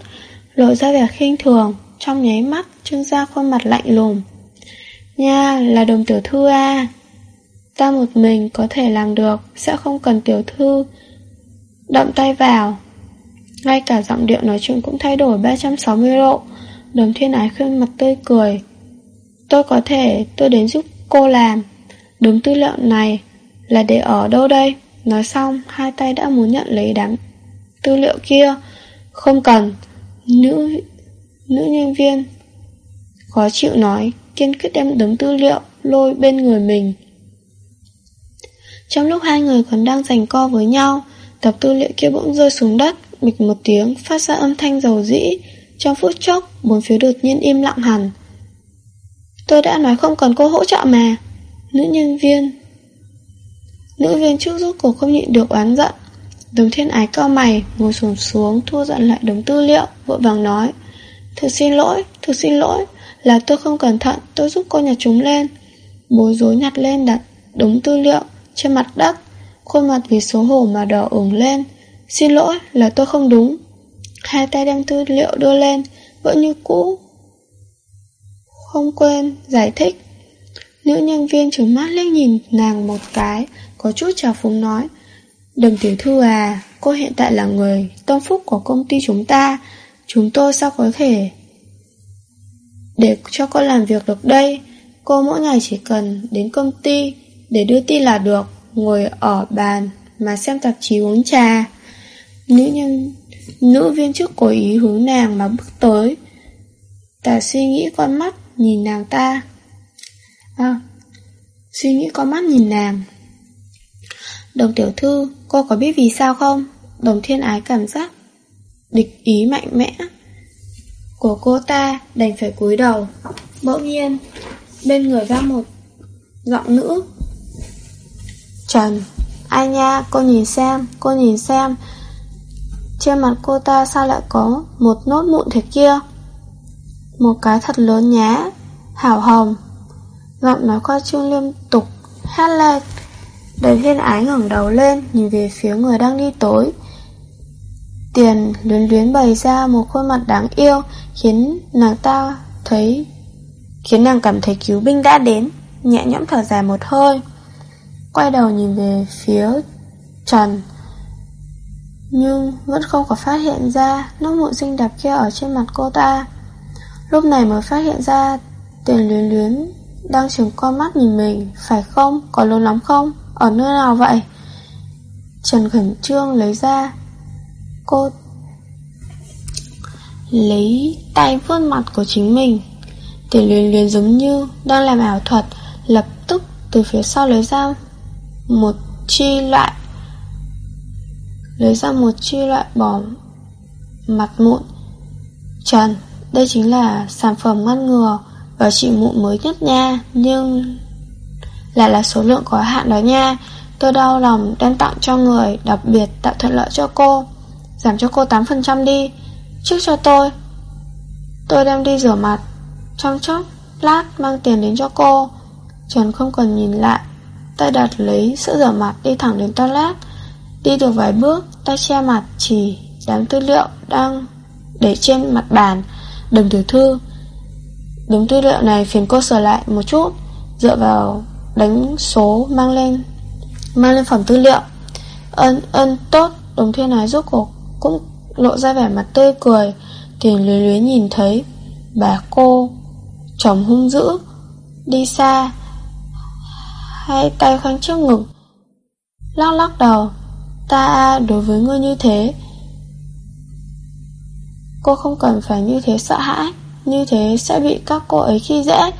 Lộ ra vẻ khinh thường trong nháy mắt trưng ra khuôn mặt lạnh lùng. Nha, là đồng tiểu thư à. Ta một mình có thể làm được, sẽ không cần tiểu thư đậm tay vào. Ngay cả giọng điệu nói chuyện cũng thay đổi 360 độ. Đồng thiên ái khuyên mặt tươi cười. Tôi có thể, tôi đến giúp cô làm. Đúng tư liệu này là để ở đâu đây? Nói xong, hai tay đã muốn nhận lấy đám tư liệu kia. Không cần. Nữ nữ nhân viên khó chịu nói, kiên quyết đem đống tư liệu lôi bên người mình. Trong lúc hai người còn đang giành co với nhau, tập tư liệu kia bỗng rơi xuống đất, bịch một tiếng, phát ra âm thanh dầu dĩ. Trong phút chốc, bốn phía đột nhiên im lặng hẳn. Tôi đã nói không cần cô hỗ trợ mà. Nữ nhân viên Nữ viên trước rút cổ không nhịn được oán giận. Đồng thiên ái cao mày Ngồi xuống xuống thua giận lại đống tư liệu Vội vàng nói Thực xin lỗi, thực xin lỗi Là tôi không cẩn thận, tôi giúp cô nhặt chúng lên. Bối rối nhặt lên đặt đống tư liệu Trên mặt đất Khuôn mặt vì số hổ mà đỏ ửng lên. Xin lỗi, là tôi không đúng. Hai tay đem tư liệu đưa lên Vẫn như cũ Không quên, giải thích. Nữ nhân viên trừng mắt liếc nhìn nàng một cái có chút trào phúng nói Đồng tiểu thư à Cô hiện tại là người tâm phúc của công ty chúng ta. Chúng tôi sao có thể Để cho cô làm việc được đây? Cô mỗi ngày chỉ cần đến công ty Để đưa tin là được Ngồi ở bàn Mà xem tạp chí uống trà. Nữ nhân Nữ viên chức cố ý hướng nàng mà bước tới. Ta suy nghĩ con mắt Nhìn nàng ta. À, suy nghĩ con mắt nhìn nàng. Đồng tiểu thư, cô có biết vì sao không? Đồng thiên ái cảm giác địch ý mạnh mẽ của cô ta đành phải cúi đầu. Bỗng nhiên, bên người ra một giọng nữ. Trần, ai nha, cô nhìn xem, cô nhìn xem. Trên mặt cô ta sao lại có một nốt mụn thế kia? Một cái thật lớn nhá, hảo hồng. Giọng nói qua trương liên tục Hát lên Đời thiên ái ngẩng đầu lên, Nhìn về phía người đang đi tối Tiền luyến luyến bày ra Một khuôn mặt đáng yêu, Khiến nàng ta thấy, Khiến nàng cảm thấy cứu binh đã đến Nhẹ nhõm thở dài một hơi Quay đầu nhìn về phía Trần, Nhưng vẫn không có phát hiện ra Nốt mụn xinh đẹp kia ở trên mặt cô ta Lúc này mới phát hiện ra, Tiền luyến luyến đang chừng con mắt nhìn mình, Phải không? Có lâu lắm không? Ở nơi nào vậy? Trần khẩn trương lấy ra, Cô Lấy tay vuốt mặt của chính mình Tiền luyến luyến giống như Đang làm ảo thuật, Lập tức từ phía sau lấy ra Một chi loại, Lấy ra một chi loại bỏ Mặt mụn Trần, Đây chính là sản phẩm ngăn ngừa và trị mụn mới nhất nha, Nhưng lại là số lượng có hạn đó nha. Tôi đau lòng đem tặng cho người Đặc biệt tạo thuận lợi cho cô. Giảm cho cô 8% đi. Trước cho tôi. Tôi đem đi rửa mặt Trong chốc lát mang tiền đến cho cô. Trần không cần nhìn lại. Tay đặt lấy sữa rửa mặt đi thẳng đến toilet. Đi được vài bước Tay che mặt chỉ đám tư liệu Đang để trên mặt bàn. Đồng tiểu thư. Đúng tư liệu này phiền cô sửa lại một chút. Dựa vào đánh số mang lên Mang lên phẩm tư liệu. Ân ân, tốt, Đồng thiên này giúp cuộc cũng lộ ra vẻ mặt tươi cười. Thì lưới lưới nhìn thấy, Bà cô Chồng hung dữ, Đi xa, Hai tay khoanh trước ngực, Lắc lắc đầu. Ta, đối với ngươi như thế, Cô không cần phải như thế sợ hãi, như thế sẽ bị các cô ấy khi dễ.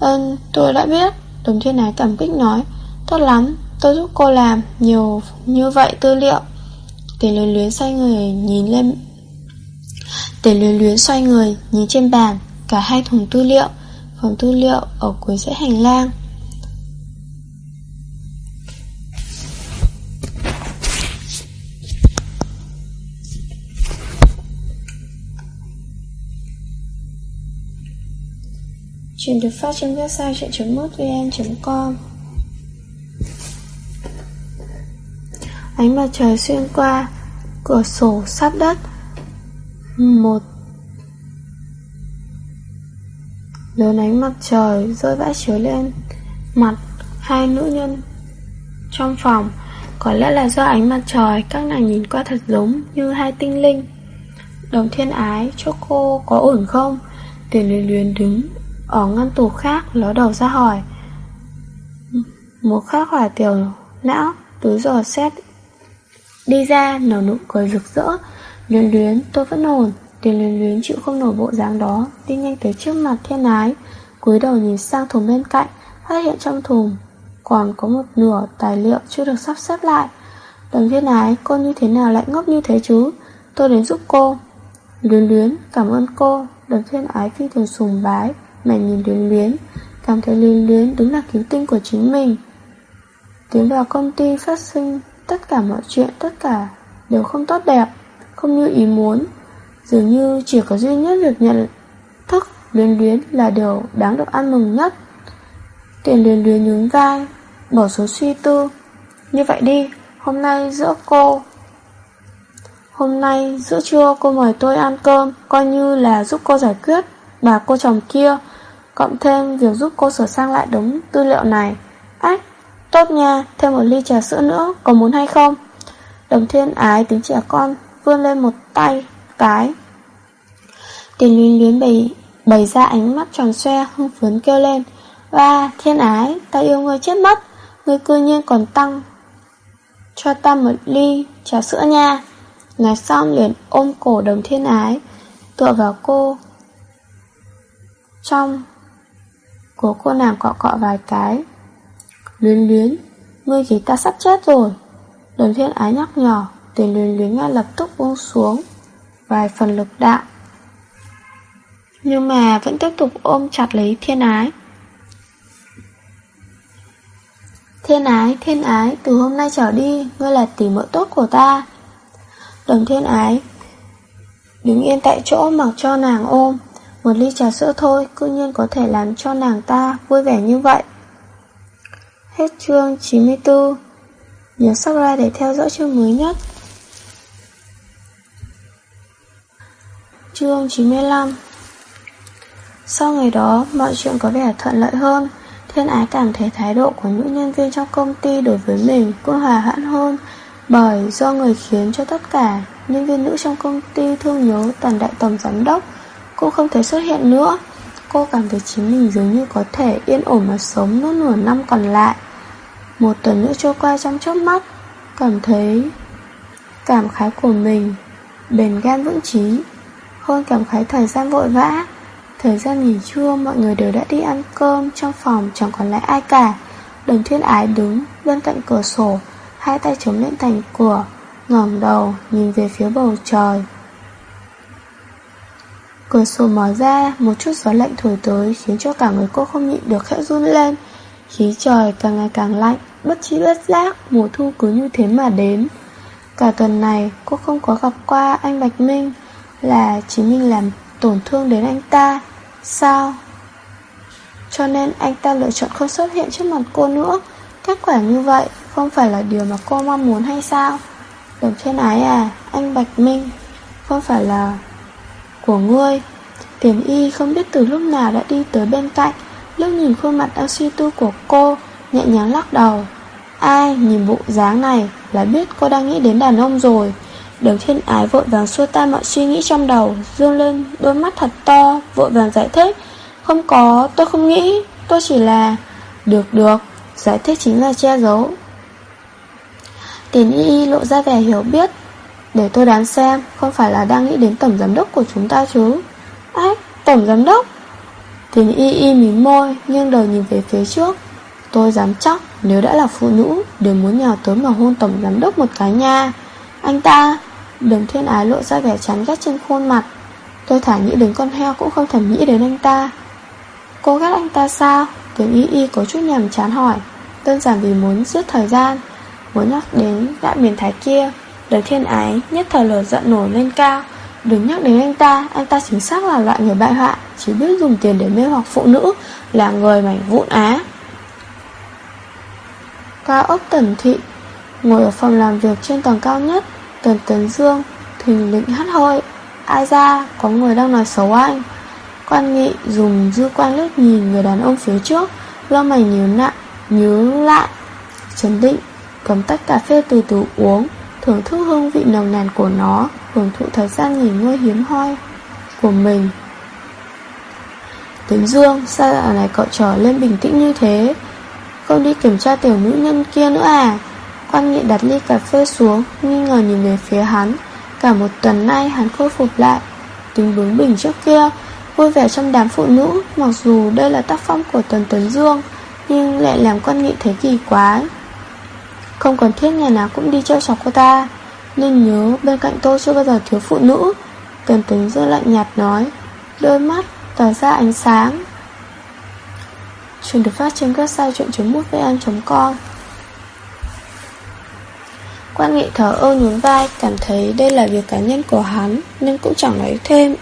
Ơn tôi đã biết. Đồng thiên ái cảm kích nói, Tốt lắm, tôi giúp cô làm Nhiều như vậy tư liệu. Tiền luyến luyến xoay người nhìn lên Tiền luyến luyến xoay người Nhìn trên bàn Cả hai thùng tư liệu. Phòng tư liệu ở cuối dãy hành lang. Chuyện được phát trên website chuyện.mútvn.com Ánh mặt trời xuyên qua Cửa sổ sát đất. Một Lớn ánh mặt trời rơi vãi chiếu lên Mặt hai nữ nhân Trong phòng. Có lẽ là do ánh mặt trời, Các nàng nhìn qua thật giống như hai tinh linh. Đồng thiên ái Cho cô có ổn không? Tiền luyến luyến đứng ở ngăn tủ khác, ló đầu ra hỏi. Một khắc hỏa tiểu não, Túi giò xét Đi ra, nở nụ cười rực rỡ. Luyến luyến, tôi vẫn ổn. Tiền luyến luyến chịu không nổi bộ dáng đó, Đi nhanh tới trước mặt thiên ái. Cúi đầu nhìn sang thùng bên cạnh, Phát hiện trong thùng Còn có một nửa tài liệu chưa được sắp xếp lại. Đồng thiên ái, Cô như thế nào lại ngốc như thế chứ? Tôi đến giúp cô. Luyến luyến, cảm ơn cô. Đồng thiên ái phi thường sùng bái. Mẹ nhìn luyến luyến Cảm thấy luyến luyến đúng là cứu tinh của chính mình Tiến vào công ty phát sinh Tất cả mọi chuyện Tất cả đều không tốt đẹp Không như ý muốn Dường như chỉ có duy nhất việc nhận thức luyến luyến là điều đáng được ăn mừng nhất. Tiền luyến luyến nhún vai, bỏ số suy tư. Như vậy đi, hôm nay giữa cô... Hôm nay giữa trưa cô mời tôi ăn cơm, coi như là giúp cô giải quyết bà cô chồng kia, cộng thêm việc giúp cô sửa sang lại đống tư liệu này. Ách, tốt nha, thêm một ly trà sữa nữa, có muốn hay không? Đồng thiên ái tính trẻ con, vươn lên một tay, cái. Tiền luyến luyến bày, bày ra ánh mắt tròn xoe hưng phấn kêu lên. Và thiên ái, ta yêu người chết mất, người cư nhiên còn tăng. Cho ta một ly trà sữa nha. Nói xong liền ôm cổ đồng thiên ái, tựa vào cô. Trong Cố cô nàng cọ cọ vài cái. Luyến luyến Ngươi thì ta sắp chết rồi. Đồng thiên ái nhắc nhỏ Tiền luyến luyến ngay lập tức buông xuống. Vài phần lực đạo. Nhưng mà vẫn tiếp tục ôm chặt lấy thiên ái. Thiên ái, thiên ái, từ hôm nay trở đi, ngươi là tỷ muội tốt của ta. Đồng thiên ái, đứng yên tại chỗ mặc cho nàng ôm, một ly trà sữa thôi, cư nhiên có thể làm cho nàng ta vui vẻ như vậy. Hết chương 94 Nhớ subscribe để theo dõi chương mới nhất. Chương 95 Sau ngày đó, mọi chuyện có vẻ thuận lợi hơn. Thiên ái cảm thấy thái độ của những nhân viên trong công ty đối với mình cũng hòa hoãn hơn, bởi do người khiến cho tất cả nhân viên nữ trong công ty thương nhớ tần đại tổng giám đốc cô không thể xuất hiện nữa. Cô cảm thấy chính mình dường như có thể yên ổn mà sống nốt nửa năm còn lại. Một tuần nữa trôi qua trong chớp mắt, cảm thấy cảm khái của mình bền gan vững trí hơn cảm khái thời gian vội vã. Thời gian nghỉ trưa mọi người đều đã đi ăn cơm Trong phòng chẳng còn lại ai cả Đồng thiên ái đứng bên cạnh cửa sổ Hai tay chống lên thành cửa ngẩng đầu nhìn về phía bầu trời Cửa sổ mở ra, Một chút gió lạnh thổi tới Khiến cho cả người cô không nhịn được khẽ run lên. Khí trời càng ngày càng lạnh, Bất chi bất giác, Mùa thu cứ như thế mà đến. Cả tuần này, cô không có gặp qua anh Bạch Minh, Là chính mình làm tổn thương đến anh ta. Sao? Cho nên anh ta lựa chọn không xuất hiện trước mặt cô nữa. Kết quả như vậy Không phải là điều mà cô mong muốn hay sao? Đồng trên ái à Anh Bạch Minh, Không phải là của ngươi. Tiền y không biết từ lúc nào đã đi tới bên cạnh Lúc nhìn khuôn mặt đang suy tư của cô Nhẹ nhàng lắc đầu. Ai nhìn bộ dáng này Là biết cô đang nghĩ đến đàn ông rồi. Đường thiên ái vội vàng xua tan mọi suy nghĩ trong đầu Dương lên đôi mắt thật to Vội vàng giải thích. Không có, tôi không nghĩ Tôi chỉ là Được được, giải thích chính là che giấu. Tiền y y lộ ra vẻ hiểu biết. Để tôi đoán xem Không phải là đang nghĩ đến tổng giám đốc của chúng ta chứ. Ách, tổng giám đốc? Tiền y y mím môi Nhưng đầu nhìn về phía trước. Tôi dám chắc nếu đã là phụ nữ Đều muốn nhào tới mà hôn tổng giám đốc một cái nha. Anh ta Đường thiên ái lộ ra vẻ chán ghét trên khuôn mặt. Tôi thả nghĩ đến con heo cũng không thèm nghĩ đến anh ta. Cô ghét anh ta sao? Tiếng y y có chút nhầm chán hỏi. Đơn giản vì muốn giết thời gian Muốn nhắc đến gã miền thái kia đời thiên ái, nhất thời lửa giận nổi lên cao. Đừng nhắc đến anh ta Anh ta chính xác là loại người bại hoại, Chỉ biết dùng tiền để mê hoặc phụ nữ, Là người mảnh vụn á. Cao ốc tần thị, Ngồi ở phòng làm việc trên tầng cao nhất, Tần Tấn Dương, Thình lĩnh hát hơi. Ai ra, có người đang nói xấu anh. Quan nghị dùng dư quan lướt nhìn người đàn ông phía trước lo mày nhớ nặng Nhớ lại, Chấn định, Cầm tách cà phê từ từ uống. Thưởng thức hương vị nồng nàn của nó, Hưởng thụ thời gian nghỉ ngơi hiếm hoi Của mình. Tính Dương, Sao dạo này cậu trở lên bình tĩnh như thế? Không đi kiểm tra tiểu nữ nhân kia nữa à? Quan nghị đặt ly cà phê xuống, Nghi ngờ nhìn về phía hắn. Cả một tuần nay hắn khôi phục lại, Tính bướng bỉnh trước kia, Vui vẻ trong đám phụ nữ, Mặc dù đây là tác phong của Tần Tấn Dương, Nhưng lại làm quan nghị thấy kỳ quái. Không cần thiết ngày nào cũng đi trêu chọc cô ta. Nên nhớ, bên cạnh tôi chưa bao giờ thiếu phụ nữ. Tần tính rất lạnh nhạt nói, Đôi mắt tỏa ra ánh sáng. Chuyện được phát trên website chuyện.mútvn.com Quan nghị thở ơ nhún vai, Cảm thấy đây là việc cá nhân của hắn Nên cũng chẳng nói thêm.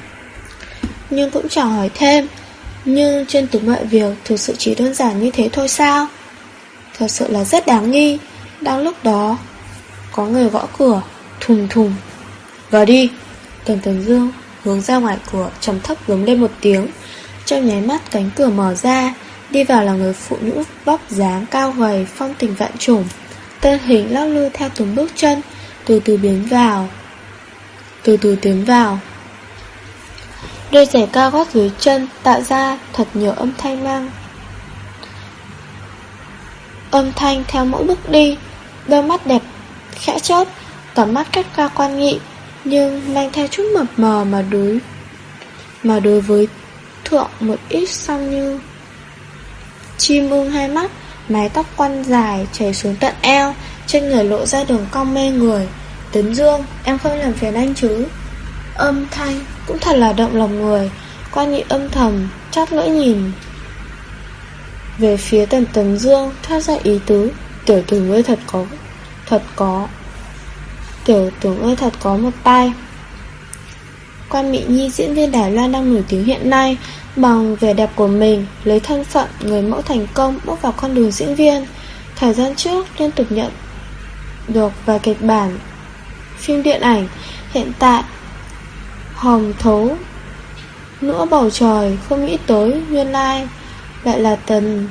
Nhưng cũng chẳng hỏi thêm, Nhưng trên tủ mọi việc Thực sự chỉ đơn giản như thế thôi sao? Thật sự là rất đáng nghi. Đang lúc đó, Có người gõ cửa, Thùng thùng. Vào đi. Tần Tần Dương hướng ra ngoài cửa, trầm thấp giống lên một tiếng, Trong nháy mắt cánh cửa mở ra, Đi vào là người phụ nữ vóc dáng cao gầy, Phong tình vạn trùng. Tên hình lắc lư theo từng bước chân, Từ từ biến vào, Từ từ tiến vào. Đôi giày cao gót dưới chân Tạo ra thật nhiều âm thanh mang, Âm thanh theo mỗi bước đi. Đôi mắt đẹp khẽ chớp Tầm mắt cách cao quan nghị, Nhưng mang theo chút mập mờ mà đối Mà đối với thượng một ít xong như Chim ưng hai mắt, Mái tóc quăn dài chảy xuống tận eo, Trên người lộ ra đường cong mê người. Tấn Dương, Em không làm phiền anh chứ? Âm thanh cũng thật là động lòng người. Quan nhị âm thầm Chát lưỡi nhìn Về phía tần Tấn Dương, Thoát ra ý tứ. Tiểu tử ơi, thật có Thật có. Tiểu tử ơi, thật có một tay Quan Mỹ Nhi, diễn viên Đài Loan đang nổi tiếng hiện nay, Bằng vẻ đẹp của mình, Lấy thân phận người mẫu thành công Bước vào con đường diễn viên. Thời gian trước, liên tục nhận Được vài kịch bản, Phim điện ảnh. Hiện tại Hồng thấu Nữa bầu trời, Không nghĩ tới Nguyên lai Lại là tần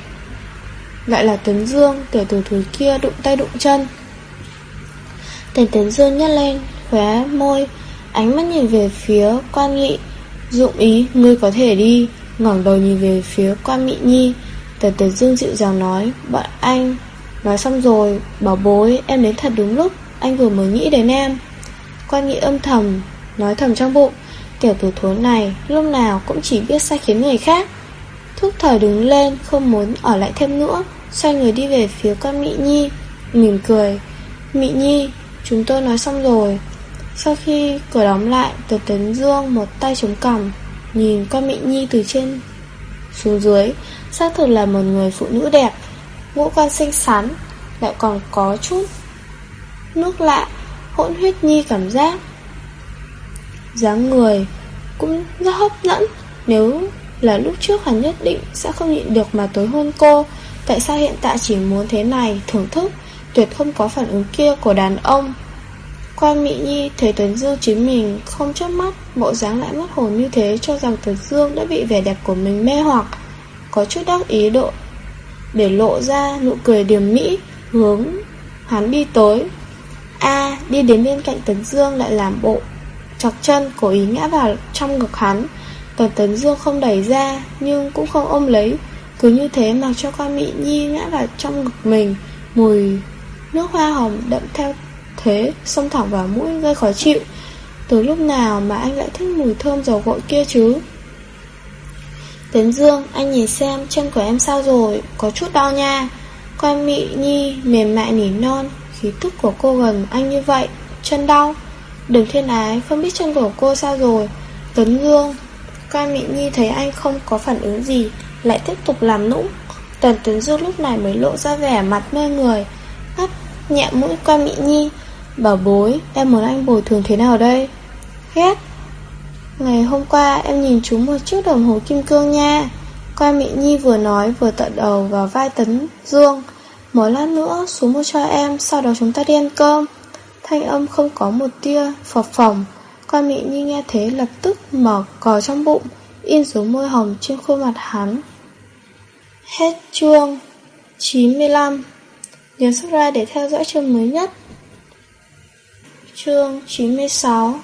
lại là tấn dương Tiểu tử thúi kia đụng tay đụng chân. Tần tấn dương nhắc lên Khóe môi Ánh mắt nhìn về phía quan nghị. Dụng ý, ngươi có thể đi. Ngẩng đầu nhìn về phía quan Mỹ Nhi. Tần tấn Dương dịu dàng nói Bọn anh Nói xong rồi, bảo bối em đến thật đúng lúc. Anh vừa mới nghĩ đến em. Quan nghị âm thầm Nói thầm trong bụng Tiểu tử thối này lúc nào cũng chỉ biết sai khiến người khác. Thúc thời đứng lên Không muốn ở lại thêm nữa. Xoay người đi về phía con Mỹ Nhi Mỉm cười. Mỹ Nhi, chúng tôi nói xong rồi. Sau khi cửa đóng lại Tờ Tấn Dương một tay chống cằm Nhìn con Mỹ Nhi từ trên xuống dưới. Xác thực là một người phụ nữ đẹp Ngũ quan xinh xắn Lại còn có chút Nước lạ Hỗn huyết nhi cảm giác. Dáng người Cũng rất hấp dẫn Nếu là lúc trước hắn nhất định Sẽ không nhịn được mà tối hôn cô. Tại sao hiện tại chỉ muốn thế này? Thưởng thức. Tuyệt không có phản ứng kia của đàn ông. Quan Mỹ Nhi thấy Tuấn Dương chính mình không chớp mắt, bộ dáng lại mất hồn như thế cho rằng Tuấn Dương đã bị vẻ đẹp của mình mê hoặc, có chút đắc ý độ để lộ ra nụ cười điểm mỹ, hướng hắn đi tới. A đi đến bên cạnh Tấn Dương lại làm bộ chọc chân cố ý ngã vào trong ngực hắn. Tần Tấn Dương không đẩy ra nhưng cũng không ôm lấy, cứ như thế mặc cho con Mỹ Nhi ngã vào trong ngực mình, mùi nước hoa hồng đậm theo thế xông thẳng vào mũi gây khó chịu. Từ lúc nào mà anh lại thích mùi thơm dầu gội kia chứ? Tiến Dương Anh nhìn xem chân của em sao rồi Có chút đau nha. Con Mỹ Nhi mềm mại nỉ non Khí tức của cô gần anh như vậy Chân đau. Đừng thiên ái không biết chân của cô sao rồi. Tấn Dương Quan mỹ Nhi thấy anh không có phản ứng gì. Lại tiếp tục làm nũng. Tần Tấn Dương lúc này mới lộ ra vẻ mặt mê người Hắt nhẹ mũi qua mỹ Nhi Bảo bối, em muốn anh bồi thường thế nào đây? Ghét. Ngày hôm qua em nhìn chúng một chiếc đồng hồ kim cương nha. Qua Mỹ Nhi vừa nói vừa tận đầu vào vai Tấn Dương. Một lát nữa xuống mua cho em Sau đó chúng ta đi ăn cơm. Thanh âm không có một tia phập phồng. Qua Mỹ Nhi nghe thế lập tức mở cò trong bụng in dấu môi hồng trên khuôn mặt hắn. Hết chương 95 Nhớ subscribe để theo dõi chương mới nhất. Chương 96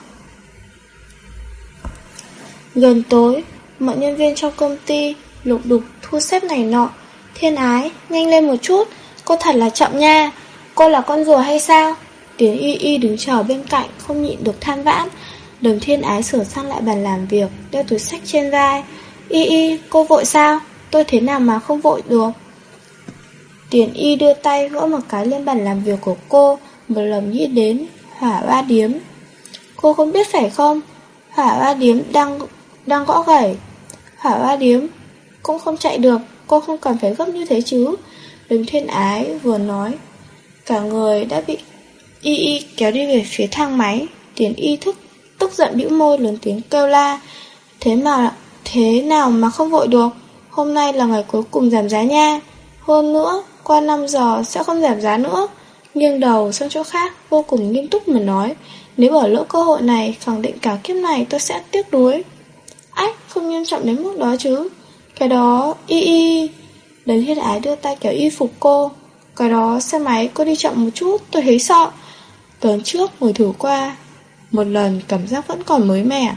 Gần tối, mọi nhân viên trong công ty lục đục thu xếp này nọ. Thiên ái, nhanh lên một chút, cô thật là chậm nha. Cô là con rùa hay sao? Tiến y y đứng chờ bên cạnh, không nhịn được than vãn. Đồng thiên ái sửa sang lại bàn làm việc, đeo túi sách trên vai. Y y, cô vội sao? Tôi thế nào mà không vội được? Tiến y đưa tay gõ một cái lên bàn làm việc của cô, một lần nghĩ đến hỏa ba điếm. Cô không biết phải không? Hỏa ba điếm đang đang gõ gẩy. Hỏa ba điếm cũng không chạy được, cô không cần phải gấp như thế chứ. Đừng thiên ái vừa nói, cả người đã bị y y kéo đi về phía thang máy. Tiến y thức tức giận bĩu môi lớn tiếng kêu la. Thế mà thế nào mà không vội được? Hôm nay là ngày cuối cùng giảm giá nha. Hơn nữa, qua 5 giờ sẽ không giảm giá nữa. Nghiêng đầu sang chỗ khác, vô cùng nghiêm túc mà nói. Nếu bỏ lỡ cơ hội này, khẳng định cả kiếp này tôi sẽ tiếc đuối. Ách, không nghiêm trọng đến mức đó chứ. Cái đó, y y. Đến thiết ái đưa tay kéo y phục cô. Cái đó, xe máy cô đi chậm một chút, tôi thấy sợ. Tuần trước ngồi thử qua. Một lần cảm giác vẫn còn mới mẻ.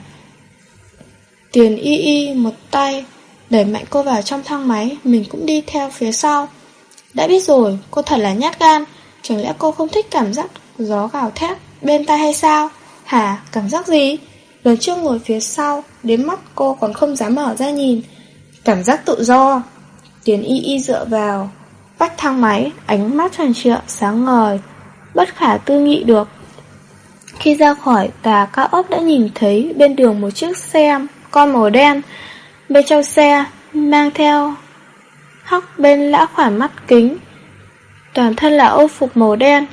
Tiền y y một tay, đẩy mạnh cô vào trong thang máy, mình cũng đi theo phía sau. Đã biết rồi, cô thật là nhát gan Chẳng lẽ cô không thích cảm giác gió gào thét bên tai hay sao? Hả? Cảm giác gì? Lần trước ngồi phía sau, đến mắt cô còn không dám mở ra nhìn. Cảm giác tự do. Tiến y y dựa vào, vách thang máy, ánh mắt tràn trịa, sáng ngời, bất khả tư nghị được. Khi ra khỏi tà cao ốc đã nhìn thấy bên đường một chiếc xe con màu đen. Bên trong xe mang theo hóc bên lã khoản mắt kính. Toàn thân là ô phục màu đen,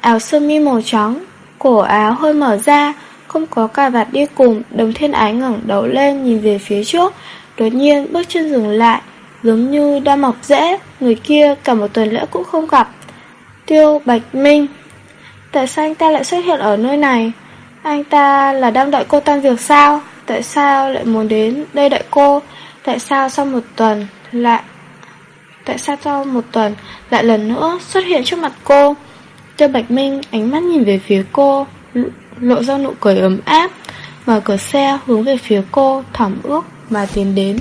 áo sơ mi màu trắng, cổ áo hơi mở ra, không có cà vạt đi cùng, đồng thiên ái ngẩng đầu lên nhìn về phía trước, đột nhiên bước chân dừng lại, giống như đã mọc rễ, người kia cả một tuần lễ cũng không gặp. Tiêu Bạch Minh Tại sao anh ta lại xuất hiện ở nơi này? Anh ta là đang đợi cô tan việc sao? Tại sao lại muốn đến đây đợi cô? Tại sao sau một tuần lại Tại sao sau một tuần lại lần nữa xuất hiện trước mặt cô? Tiêu Bạch Minh ánh mắt nhìn về phía cô, lộ ra nụ cười ấm áp, mở cửa xe hướng về phía cô, thỏm ước mà tiến đến.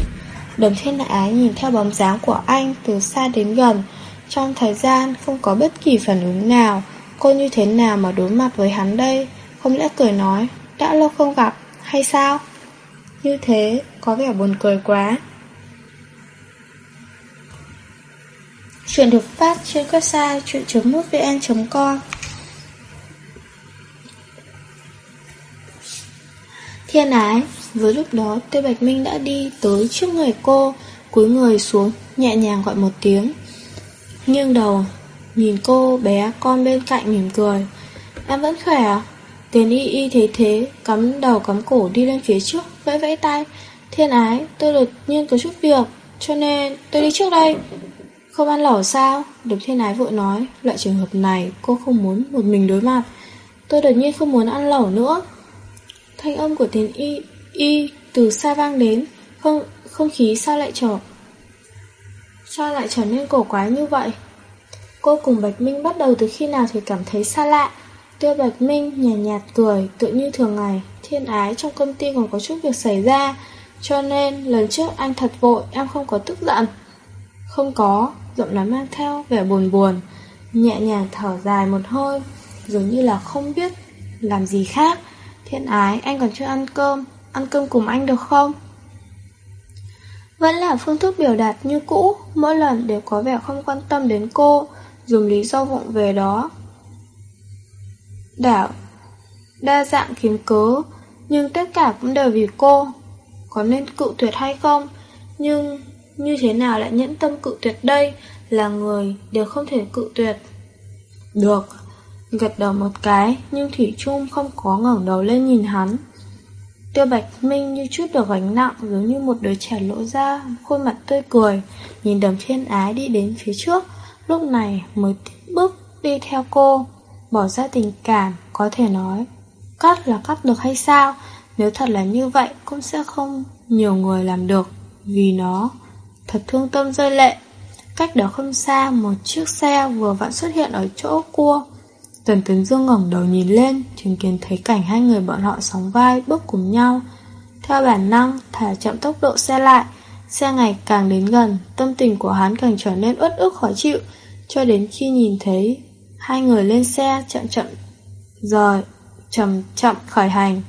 Đồng thiên đại ái nhìn theo bóng dáng của anh từ xa đến gần. Trong thời gian không có bất kỳ phản ứng nào, cô như thế nào mà đối mặt với hắn đây? Không lẽ cười nói, đã lâu không gặp, hay sao? Như thế, có vẻ buồn cười quá. Chuyện được phát trên website chuyện.mútvn.com Thiên ái, với lúc đó tê Bạch Minh đã đi tới trước người cô, cúi người xuống, nhẹ nhàng gọi một tiếng. Nghiêng đầu, nhìn cô bé con bên cạnh mỉm cười. Em vẫn khỏe à? Tiền y y thấy thế, cắm đầu cắm cổ đi lên phía trước, vẫy vẫy tay. Thiên ái, tôi đột nhiên có chút việc, cho nên tôi đi trước đây. Không ăn lẩu sao? được thiên ái vội nói, loại trường hợp này cô không muốn một mình đối mặt. Tôi đột nhiên không muốn ăn lẩu nữa. Thanh âm của tiếng y, y từ xa vang đến, không không khí sao lại trở sao lại trở nên cổ quái như vậy? Cô cùng Bạch Minh bắt đầu từ khi nào thì cảm thấy xa lạ. Tiêu Bạch Minh nhàn nhạt, nhạt cười, tự như thường ngày. Thiên ái trong công ty còn có chút việc xảy ra, cho nên lần trước anh thật vội, em không có tức giận. Không có, giọng nói mang theo vẻ buồn buồn, nhẹ nhàng thở dài một hơi, dường như là không biết làm gì khác. Thiên ái, anh còn chưa ăn cơm, ăn cơm cùng anh được không? Vẫn là phương thức biểu đạt như cũ, mỗi lần đều có vẻ không quan tâm đến cô, dùng lý do vụng về đó. Đảo, đa dạng kiếm cớ, nhưng tất cả cũng đều vì cô. Có nên cự tuyệt hay không? Nhưng như thế nào lại nhẫn tâm cự tuyệt đây Là người đều không thể cự tuyệt Được, Gật đầu một cái, Nhưng Thủy Trung không có ngẩng đầu lên nhìn hắn Tiêu Bạch Minh như chút được gánh nặng, Giống như một đứa trẻ lỗ ra, Khuôn mặt tươi cười, Nhìn đầm thiên ái đi đến phía trước Lúc này mới tiếp bước đi theo cô, Bỏ ra tình cảm, Có thể nói Cắt là cắt được hay sao? Nếu thật là như vậy, Cũng sẽ không nhiều người làm được, Vì nó thật thương tâm rơi lệ. Cách đó không xa, Một chiếc xe vừa vặn xuất hiện ở chỗ cua. Tần Tấn Dương ngẩng đầu nhìn lên, Chứng kiến thấy cảnh hai người bọn họ sóng vai Bước cùng nhau. Theo bản năng, thả chậm tốc độ xe lại. Xe ngày càng đến gần, Tâm tình của hắn càng trở nên uất ức khó chịu. Cho đến khi nhìn thấy Hai người lên xe chậm chậm Rồi chậm chậm khởi hành.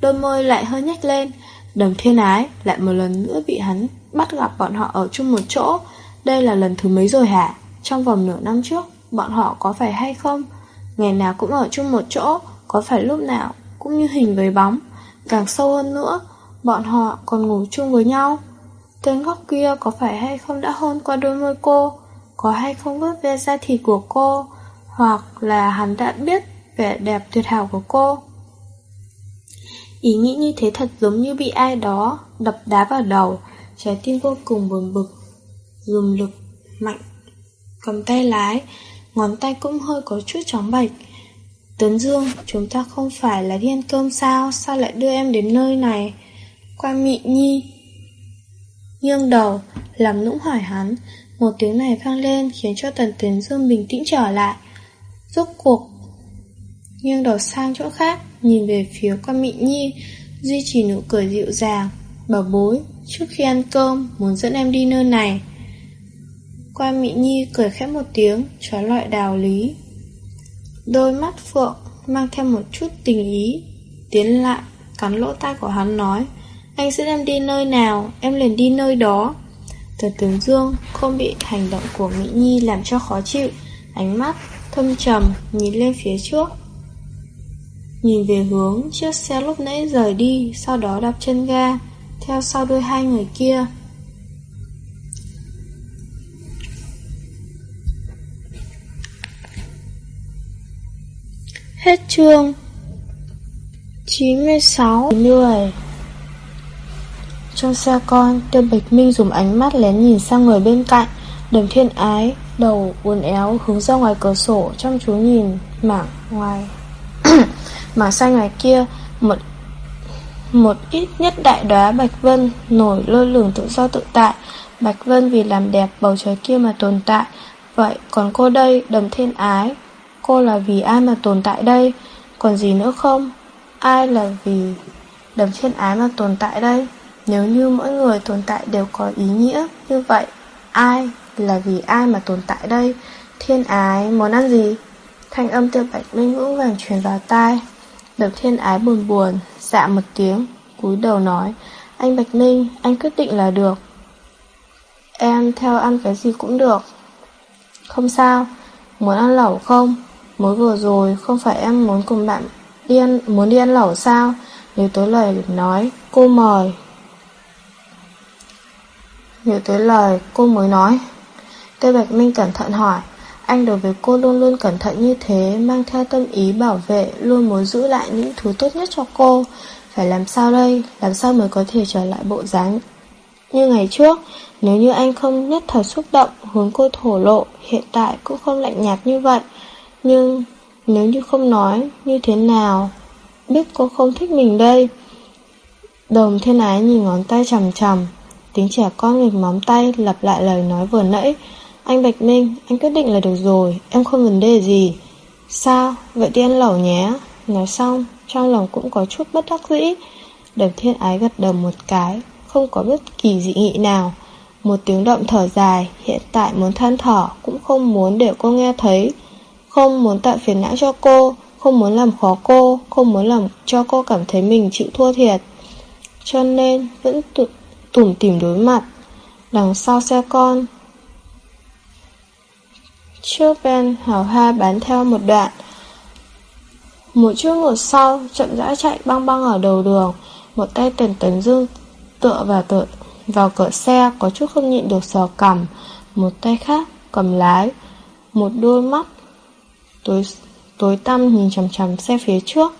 Đôi môi lại hơi nhếch lên. Đầm thiên ái, lại một lần nữa bị hắn Bắt gặp bọn họ ở chung một chỗ. Đây là lần thứ mấy rồi hả? Trong vòng nửa năm trước, Bọn họ có phải hay không? Ngày nào cũng ở chung một chỗ, Có phải lúc nào cũng như hình với bóng. Càng sâu hơn nữa, Bọn họ còn ngủ chung với nhau. Tên góc kia có phải hay không đã hôn qua đôi môi cô? Có hay không vứt ve da thịt của cô? Hoặc là hắn đã biết vẻ đẹp tuyệt hảo của cô. Ý nghĩ như thế thật giống như bị ai đó đập đá vào đầu, Trái tim vô cùng buồn bực, Dùng lực mạnh, Cầm tay lái, Ngón tay cũng hơi có chút chóng bạch. Tuấn Dương, Chúng ta không phải là đi ăn cơm sao? Sao lại đưa em đến nơi này? Qua mị nhi. Nghiêng đầu, Làm nũng hỏi hắn. Một tiếng này vang lên khiến cho Tần Tuấn Dương bình tĩnh trở lại. Rốt cuộc Nghiêng đầu sang chỗ khác, Nhìn về phía con Mị Nhi, Duy trì nụ cười dịu dàng. Bảo bối, Trước khi ăn cơm, Muốn dẫn em đi nơi này. Quan Mỹ Nhi cười khẽ một tiếng, Trói loại đào lý. Đôi mắt phượng Mang theo một chút tình ý, Tiến lại, Cắn lỗ tai của hắn nói, Anh sẽ đem đi nơi nào? Em liền đi nơi đó. Tần tướng Dương không bị hành động của Mỹ Nhi làm cho khó chịu, Ánh mắt thâm trầm Nhìn lên phía trước. Nhìn về hướng chiếc xe lúc nãy rời đi, Sau đó đạp chân ga, Theo sau đôi hai người kia. Hết chương 96 Lười Trong xe con, Tiêu Bạch Minh dùng ánh mắt lén nhìn sang người bên cạnh, Đầm thiên ái, Đầu uốn éo hướng ra ngoài cửa sổ, Chăm chú nhìn mảng ngoài mà sang ngoài kia, Một một ít nhất đại đóa Bạch Vân nổi lơ lửng tự do tự tại. Bạch Vân vì làm đẹp bầu trời kia mà tồn tại, Vậy còn cô đây, đầm thiên ái, Cô là vì ai mà tồn tại đây? Còn gì nữa không? Ai là vì đầm thiên ái mà tồn tại đây? Nếu như mỗi người tồn tại đều có ý nghĩa Như vậy, Ai là vì ai mà tồn tại đây? Thiên ái, muốn ăn gì? Thanh âm tiêu bạch minh vững vàng truyền vào tai. Độc thiên ái buồn buồn Dạ một tiếng cúi đầu nói Anh Bạch Minh anh quyết định là được. Em theo ăn cái gì cũng được. Không sao. Muốn ăn lẩu không? Mới vừa rồi không phải em muốn cùng bạn đi ăn, Muốn đi ăn lẩu sao? Nếu tới lời nói cô mời. Nếu tới lời cô mới nói. Tây Bạch Minh cẩn thận hỏi anh đối với cô luôn luôn cẩn thận như thế, mang theo tâm ý bảo vệ, luôn muốn giữ lại những thứ tốt nhất cho cô. Phải làm sao đây? Làm sao mới có thể trở lại bộ dáng như ngày trước? Nếu như anh không nhất thời xúc động, hướng cô thổ lộ, hiện tại cũng không lạnh nhạt như vậy. Nhưng nếu như không nói, như thế nào? Biết cô không thích mình đây. Đồng thiên ái nhìn ngón tay chầm chầm, tiếng trẻ con nghịch móng tay lặp lại lời nói vừa nãy, anh Bạch Minh, anh quyết định là được rồi, em không vấn đề gì. Sao? Vậy đi ăn lẩu nhé. Nói xong, trong lòng cũng có chút bất đắc dĩ. Đầm thiên ái gật đầu một cái, không có bất kỳ dị nghị nào. Một tiếng động thở dài, hiện tại muốn than thở cũng không muốn để cô nghe thấy. Không muốn tạo phiền não cho cô, không muốn làm khó cô, không muốn làm cho cô cảm thấy mình chịu thua thiệt. Cho nên vẫn tủm tỉm đối mặt. Đằng sau xe con, Chopin hào hoa bán theo một đoạn. Một trước một sau Chậm rãi chạy băng băng ở đầu đường. Một tay tần tấn dương Tựa vào tựa vào cửa xe Có chút không nhịn được sò cầm Một tay khác cầm lái. Một đôi mắt Tối, tối tăm nhìn chằm chằm xe phía trước.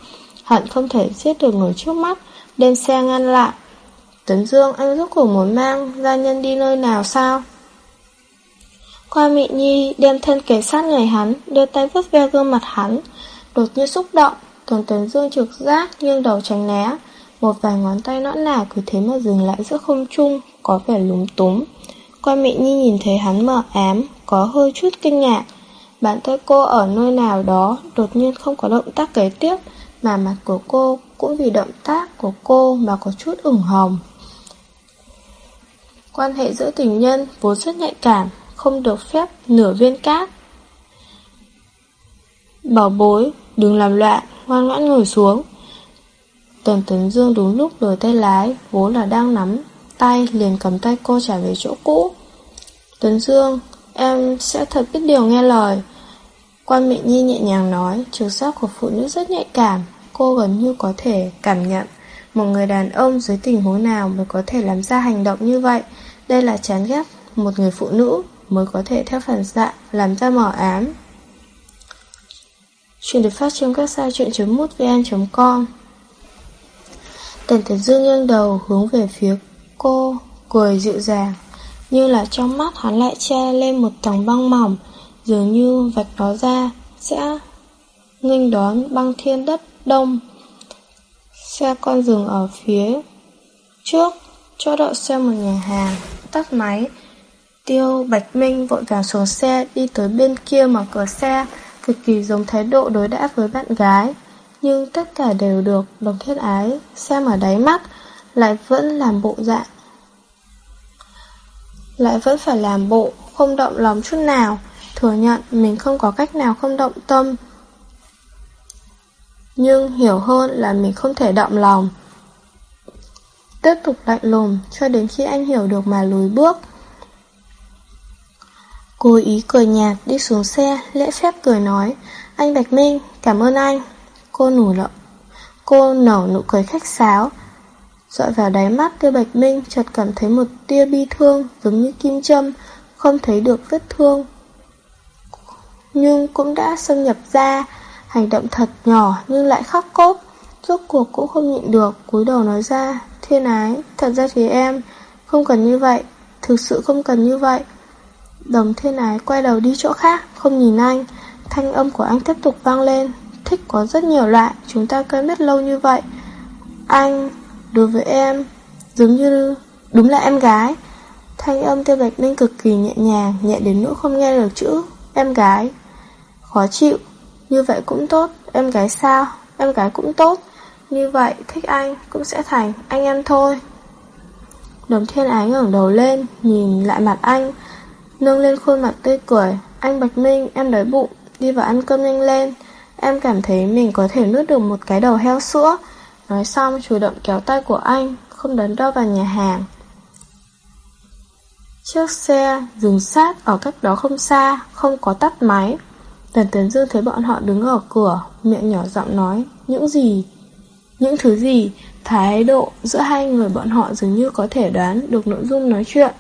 Hận không thể giết được người trước mắt Đem xe ngăn lại. Tấn Dương anh rốt cuộc muốn mang Gia nhân đi nơi nào sao? Qua Mị Nhi đem thân kề sát người hắn, đưa tay vuốt ve gương mặt hắn. Đột nhiên xúc động, Tuần Tuấn Dương trực giác nghiêng đầu tránh né. Một vài ngón tay nõn nà cứ thế mà dừng lại giữa không trung Có vẻ lúng túng Qua Mị Nhi nhìn thấy hắn mở ám Có hơi chút kinh ngạc Bàn tay cô ở nơi nào đó Đột nhiên không có động tác kế tiếp Mà mặt của cô cũng vì động tác của cô Mà có chút ửng hồng Quan hệ giữa tình nhân vốn rất nhạy cảm không được phép nửa viên cát. Bảo bối, Đừng làm loạn, Ngoan ngoãn ngồi xuống. Tần Tấn Dương đúng lúc đổi tay lái, Vốn là đang nắm tay, Liền cầm tay cô trả về chỗ cũ. Tấn Dương, Em sẽ thật biết điều nghe lời. Quan Mị Nhi nhẹ nhàng nói, Trực giác của phụ nữ rất nhạy cảm, Cô gần như có thể cảm nhận Một người đàn ông dưới tình huống nào Mới có thể làm ra hành động như vậy. Đây là chán ghét một người phụ nữ. Mới có thể theo phản xạ Làm ra mỏ ám Chuyện được phát trên website chuyện.mútvn.com Tần Tần Dương nghiêng đầu hướng về phía cô, cười dịu dàng. Như là trong mắt hắn lại che lên một tầng băng mỏng, dường như vạch nó ra sẽ nghênh đón băng thiên đất đông. Xe con dừng ở phía trước, cho đậu xe một nhà hàng, tắt máy. Tiêu Bạch Minh vội vàng xuống xe đi tới bên kia mở cửa xe, cực kỳ giống thái độ đối đãi với bạn gái. Nhưng tất cả đều được đồng thiết ái xem ở đáy mắt, lại vẫn làm bộ dạng. Lại vẫn phải làm bộ, không động lòng chút nào, thừa nhận mình không có cách nào không động tâm. Nhưng hiểu hơn là mình không thể động lòng. Tiếp tục lạnh lùng cho đến khi anh hiểu được mà lùi bước. Cô ý cười nhạt đi xuống xe, lễ phép cười nói, anh Bạch Minh, cảm ơn anh. Cô nủ lợ. Cô nở nụ cười khách sáo. Dọi vào đáy mắt tiêu Bạch Minh chợt cảm thấy một tia bi thương giống như kim châm, không thấy được vết thương. Nhưng cũng đã xâm nhập ra, hành động thật nhỏ nhưng lại khắc cốt. Rốt cuộc cũng không nhịn được, cúi đầu nói ra, thiên ái, thật ra thì em, không cần như vậy, thực sự không cần như vậy. Đồng thiên ái quay đầu đi chỗ khác, không nhìn anh, thanh âm của anh tiếp tục vang lên, thích có rất nhiều loại, chúng ta quen biết lâu như vậy. Anh, đối với em, giống như đúng là em gái. Thanh âm tiêu bạch ninh cực kỳ nhẹ nhàng, nhẹ đến nỗi không nghe được chữ em gái. Khó chịu, như vậy cũng tốt, em gái sao, em gái cũng tốt. Như vậy, thích anh cũng sẽ thành anh em thôi. Đồng thiên ái ngẩng đầu lên, nhìn lại mặt anh, nâng lên khuôn mặt tươi cười. Anh Bạch Minh, em đói bụng, đi vào ăn cơm nhanh lên. Em cảm thấy mình có thể nuốt được một cái đầu heo sữa. Nói xong chủ động kéo tay của anh, không đấn đo vào nhà hàng. Chiếc xe dừng sát ở cách đó không xa, không có tắt máy. Tần Tấn Dương thấy bọn họ đứng ở cửa, miệng nhỏ giọng nói, những gì? Những thứ gì? Thái độ giữa hai người bọn họ dường như có thể đoán được nội dung nói chuyện.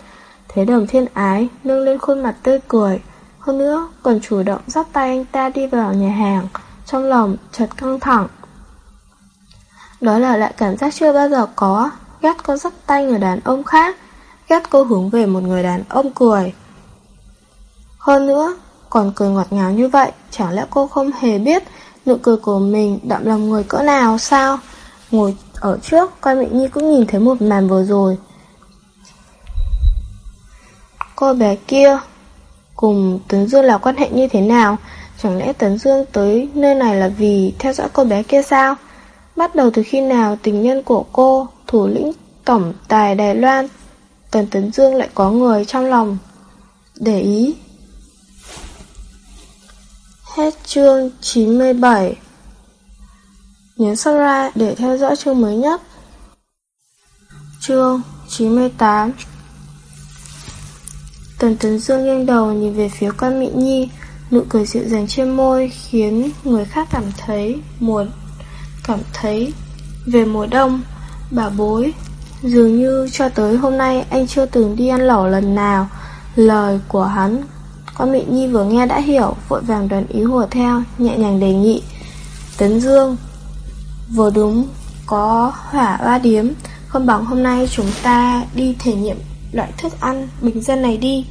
Thế đồng thiên ái, nâng lên khuôn mặt tươi cười. Hơn nữa, còn chủ động dắt tay anh ta đi vào nhà hàng trong lòng chợt căng thẳng. Đó là lại cảm giác chưa bao giờ có, gắt cô dắt tay người đàn ông khác, gắt cô hướng về một người đàn ông cười. Hơn nữa, còn cười ngọt ngào như vậy, chẳng lẽ cô không hề biết nụ cười của mình đậm lòng người cỡ nào sao? Ngồi ở trước, coi Mỹ Nhi cũng nhìn thấy một màn vừa rồi. Cô bé kia cùng tấn Dương là quan hệ như thế nào? Chẳng lẽ Tấn Dương tới nơi này là vì theo dõi cô bé kia sao? Bắt đầu từ khi nào tình nhân của cô, thủ lĩnh tổng tài Đài Loan, Tần Tấn Dương lại có người trong lòng để ý. Hết chương 97 Nhấn subscribe để theo dõi chương mới nhất. Chương 98 Tần Tấn Dương nghiêng đầu nhìn về phía quan Mỹ Nhi Nụ cười dịu dàng trên môi khiến người khác cảm thấy mùa cảm thấy về mùa đông. Bà bối, dường như cho tới hôm nay anh chưa từng đi ăn lẩu lần nào. Lời của hắn, con mỹ Nhi vừa nghe đã hiểu, vội vàng đoàn ý hùa theo, nhẹ nhàng đề nghị. Tấn Dương, vừa đúng có hỏa ba điếm, không bằng hôm nay chúng ta đi thể nghiệm loại thức ăn bình dân này đi.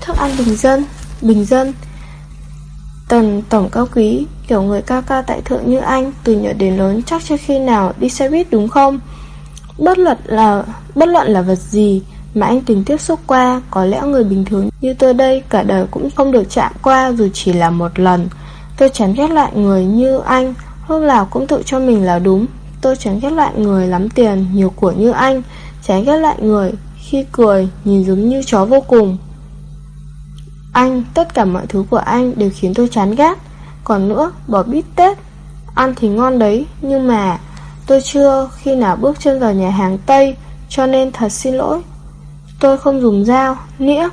Thức ăn bình dân, bình dân. Tần tổng cao quý Kiểu người cao cao tại thượng như anh Từ nhỏ đến lớn chắc chưa khi nào đi xe buýt đúng không Bất luận là Bất luận là vật gì Mà anh từng tiếp xúc qua Có lẽ người bình thường như tôi đây Cả đời cũng không được chạm qua Dù chỉ là một lần Tôi chán ghét lại người như anh Lúc nào cũng tự cho mình là đúng Tôi chán ghét lại người lắm tiền Nhiều của như anh Chán ghét lại người khi cười, nhìn giống như chó vô cùng. Anh, Tất cả mọi thứ của anh đều khiến tôi chán ghét. Còn nữa bỏ bít tết, Ăn thì ngon đấy, Nhưng mà tôi chưa khi nào bước chân vào nhà hàng Tây, Cho nên thật xin lỗi. Tôi không dùng dao, Nĩa.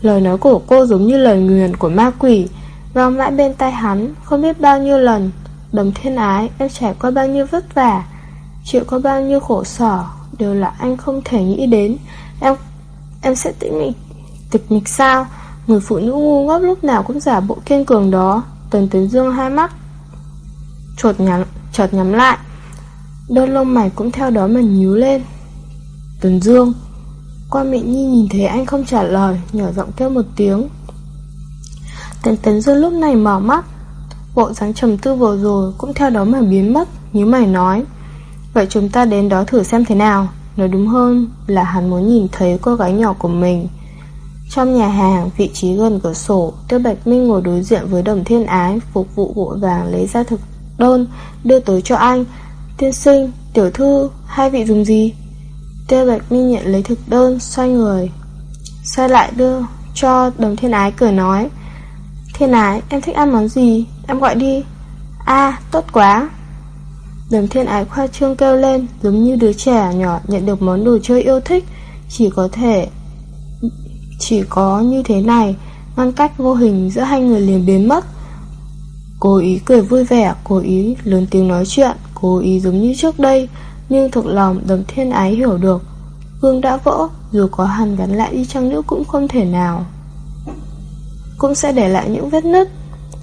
Lời nói của cô giống như lời nguyền của ma quỷ Vang mãi bên tai hắn, Không biết bao nhiêu lần. Đồng thiên ái, em trải qua bao nhiêu vất vả, Chịu có bao nhiêu khổ sở. Đều là anh không thể nghĩ đến. Em em sẽ tĩnh mịch Tịch mịch sao? Người phụ nữ ngu ngốc lúc nào cũng giả bộ kiên cường đó. Tần Tấn Dương hai mắt Chột nhắm, chợt nhắm lại. Đôi lông mày cũng theo đó mà nhíu lên. Tần Dương Quan Mị Nhi nhìn thấy anh không trả lời Nhỏ giọng kêu một tiếng. Tần Tấn Dương lúc này mở mắt Bộ dáng trầm tư vừa rồi Cũng theo đó mà biến mất Như mày nói. Vậy chúng ta đến đó thử xem thế nào. Nói đúng hơn là hắn muốn nhìn thấy cô gái nhỏ của mình. Trong nhà hàng, vị trí gần cửa sổ Tiêu Bạch Minh ngồi đối diện với đồng thiên ái Phục vụ vội vàng lấy ra thực đơn Đưa tới cho anh. Tiên sinh, tiểu thư, hai vị dùng gì? Tiêu Bạch Minh nhận lấy thực đơn Xoay người Xoay lại đưa cho đồng thiên ái cười nói Thiên ái, em thích ăn món gì? Em gọi đi. A tốt quá. Đồng thiên ái khoa trương kêu lên, Giống như đứa trẻ nhỏ nhận được món đồ chơi yêu thích. Chỉ có thể, Chỉ có như thế này, Ngăn cách vô hình giữa hai người liền biến mất. Cố ý cười vui vẻ, Cố ý lớn tiếng nói chuyện, Cố ý giống như trước đây, Nhưng thực lòng đồng thiên ái hiểu được. Gương đã vỡ, Dù có hằn gắn lại đi chăng nữa cũng không thể nào. Cũng sẽ để lại những vết nứt.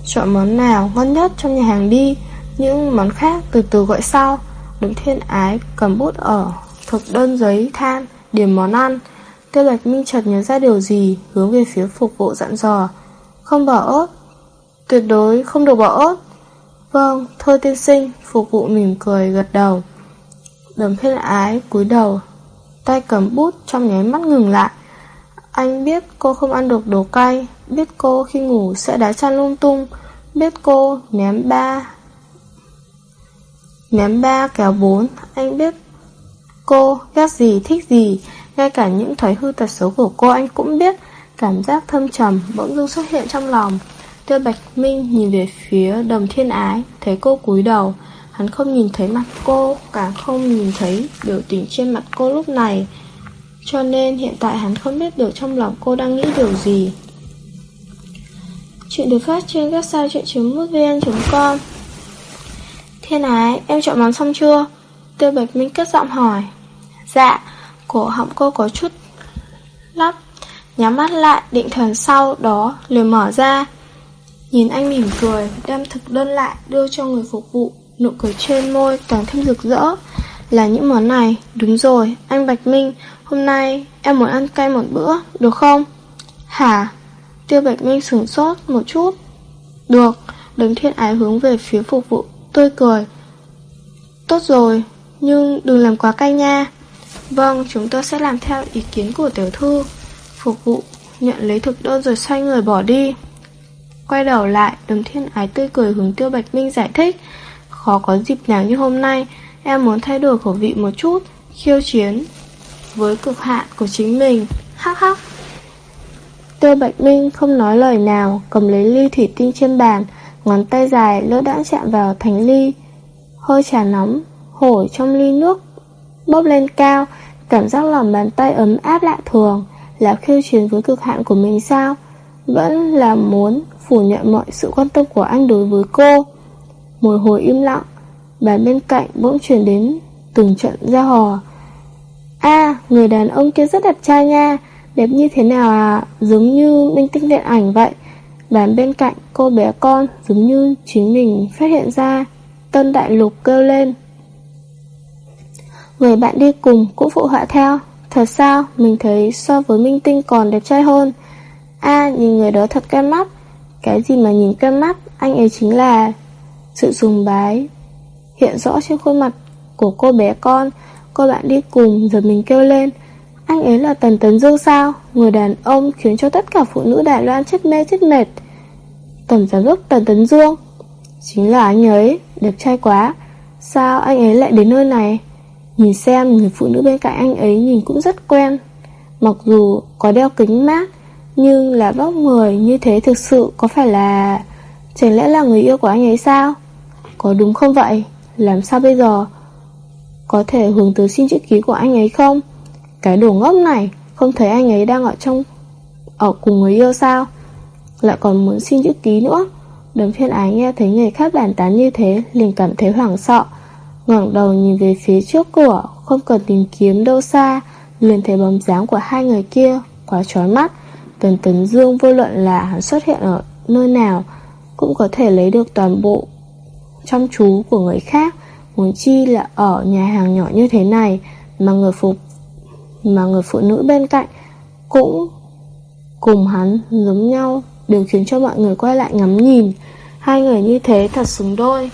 Chọn món nào ngon nhất trong nhà hàng đi. Những món khác từ từ gọi sau. Đứng thiên ái cầm bút ở Thực đơn giấy than Điểm món ăn. Tiêu Lạch Minh chợt nhớ ra điều gì Hướng về phía phục vụ dặn dò. Không bỏ ớt. Tuyệt đối không được bỏ ớt. Vâng, thôi tiên sinh Phục vụ mỉm cười gật đầu. Đầm thiên ái cúi đầu Tay cầm bút trong nháy mắt ngừng lại. Anh biết cô không ăn được đồ cay Biết cô khi ngủ sẽ đá chăn lung tung Biết cô ném ba Ném ba kéo bốn, Anh biết cô ghét gì, thích gì. Ngay cả những thói hư tật xấu của cô anh cũng biết. Cảm giác thâm trầm bỗng dưng xuất hiện trong lòng. Tiêu Bạch Minh nhìn về phía đồng thiên ái, Thấy cô cúi đầu. Hắn không nhìn thấy mặt cô Càng không nhìn thấy biểu tình trên mặt cô lúc này. Cho nên hiện tại hắn không biết được trong lòng cô đang nghĩ điều gì. Chuyện được phát trên website chuyện.mútvn.com Thiên ái, em chọn món xong chưa? Tiêu Bạch Minh cất giọng hỏi. Dạ, cổ họng cô có chút lắp. Nhắm mắt lại, định thần sau đó liền mở ra. Nhìn anh mỉm cười, đem thực đơn lại đưa cho người phục vụ. Nụ cười trên môi càng thêm rực rỡ. Là những món này. Đúng rồi, anh Bạch Minh Hôm nay em muốn ăn cay một bữa, được không? Hả? Tiêu Bạch Minh sửng sốt một chút. Được Đứng thiên ái hướng về phía phục vụ. Tươi cười. Tốt rồi Nhưng đừng làm quá cay nha. Vâng chúng tôi sẽ làm theo ý kiến của tiểu thư. Phục vụ Nhận lấy thực đơn rồi xoay người bỏ đi. Quay đầu lại đầm thiên ái tươi cười hướng Tiêu Bạch Minh giải thích. Khó có dịp nào như hôm nay Em muốn thay đổi khẩu vị một chút Khiêu chiến Với cực hạn của chính mình. Hắc hắc Tiêu Bạch Minh không nói lời nào, cầm lấy ly thủy tinh trên bàn, ngón tay dài lỡ đã chạm vào thành ly. Hơi trà nóng, hổi trong ly nước, bốc lên cao, cảm giác lòng bàn tay ấm áp lạ thường, là khiêu chiến với cực hạn của mình sao? Vẫn là muốn phủ nhận mọi sự quan tâm của anh đối với cô. Một hồi im lặng, bàn bên cạnh bỗng chuyển đến từng trận ra hò. a người đàn ông kia rất đẹp trai nha, Đẹp như thế nào à Giống như minh tinh điện ảnh vậy Bàn bên cạnh cô bé con Giống như chính mình phát hiện ra Tân Đại Lục kêu lên. Người bạn đi cùng cũng phụ họa theo. Thật sao? Mình thấy so với minh tinh còn đẹp trai hơn. A nhìn người đó thật quen mắt. Cái gì mà nhìn cân mắt, anh ấy chính là sự sùng bái. Hiện rõ trên khuôn mặt của cô bé con. Cô bạn đi cùng giờ mình kêu lên. Anh ấy là Tần Tấn Dương sao? Người đàn ông khiến cho tất cả phụ nữ Đài Loan chết mê chết mệt. Tổng giám đốc Tần Tấn Dương. Chính là anh ấy, đẹp trai quá. Sao anh ấy lại đến nơi này? Nhìn xem người phụ nữ bên cạnh anh ấy nhìn cũng rất quen. Mặc dù có đeo kính mát Nhưng là vóc người như thế thực sự có phải là Chẳng lẽ là người yêu của anh ấy sao? Có đúng không vậy? Làm sao bây giờ? Có thể hướng tới xin chữ ký của anh ấy không? Cái đồ ngốc này, Không thấy anh ấy đang ở trong, Ở cùng người yêu sao? Lại còn muốn xin chữ ký nữa. Đấm phiên ái nghe thấy người khác bàn tán như thế, liền cảm thấy hoảng sợ. Ngẩng đầu nhìn về phía trước cửa, Không cần tìm kiếm đâu xa. Liền thấy bóng dáng của hai người kia, Quá chói mắt. Tần Tấn Dương vô luận là hắn xuất hiện ở nơi nào, Cũng có thể lấy được toàn bộ trong chú của người khác. Muốn chi là ở nhà hàng nhỏ như thế này, Mà người phục mà người phụ nữ bên cạnh Cũng cùng hắn giống nhau, Đều khiến cho mọi người quay lại ngắm nhìn. Hai người như thế thật xứng đôi.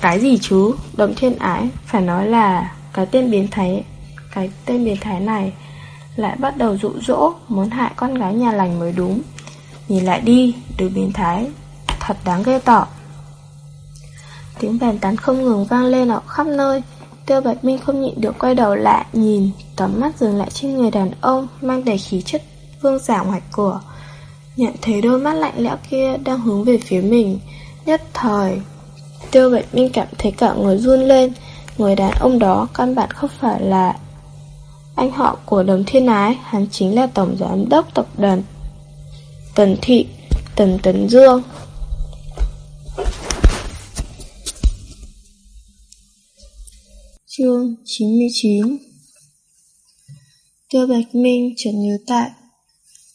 Cái gì chứ? Động thiên ái, Phải nói là Cái tên biến thái, Cái tên biến thái này Lại bắt đầu dụ dỗ Muốn hại con gái nhà lành mới đúng. Nhìn lại đi, Đứa biến thái, Thật đáng ghê tỏ Tiếng bàn tán không ngừng vang lên ở khắp nơi. Tiêu Bạch Minh không nhịn được quay đầu lại, Nhìn, tóm mắt dừng lại trên người đàn ông Mang đầy khí chất vương giả ngoài cửa. Nhận thấy đôi mắt lạnh lẽo kia đang hướng về phía mình, Nhất thời, Tiêu Bạch Minh cảm thấy cả người run lên. Người đàn ông đó căn bản không phải là Anh họ của đồng thiên ái, Hắn chính là tổng giám đốc tập đoàn Tần Thị, Tần Tấn Dương. Chương 99 Tiêu Bạch Minh chợt nhớ tại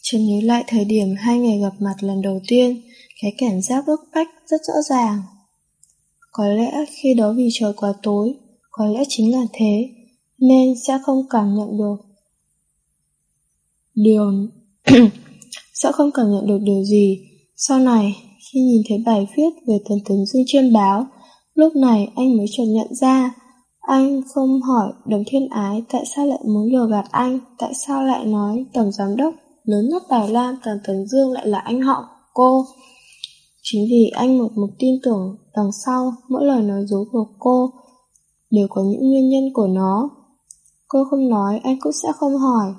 Trần nhớ lại thời điểm hai ngày gặp mặt lần đầu tiên, cái cảm giác bức bách rất rõ ràng. Có lẽ khi đó vì trời quá tối, có lẽ chính là thế, nên sẽ không cảm nhận được. Điều... [COUGHS] sẽ không cảm nhận được điều gì. Sau này, khi nhìn thấy bài viết về thần tướng Dương trên báo, lúc này anh mới chợt nhận ra, anh không hỏi Đồng Thiên Ái tại sao lại muốn lừa gạt anh, tại sao lại nói Tổng Giám Đốc lớn nhất Đài Loan Tần Tấn Dương lại là anh họ cô. Chính vì anh một mực tin tưởng đằng sau mỗi lời nói dối của cô đều có những nguyên nhân của nó. Cô không nói, anh cũng sẽ không hỏi.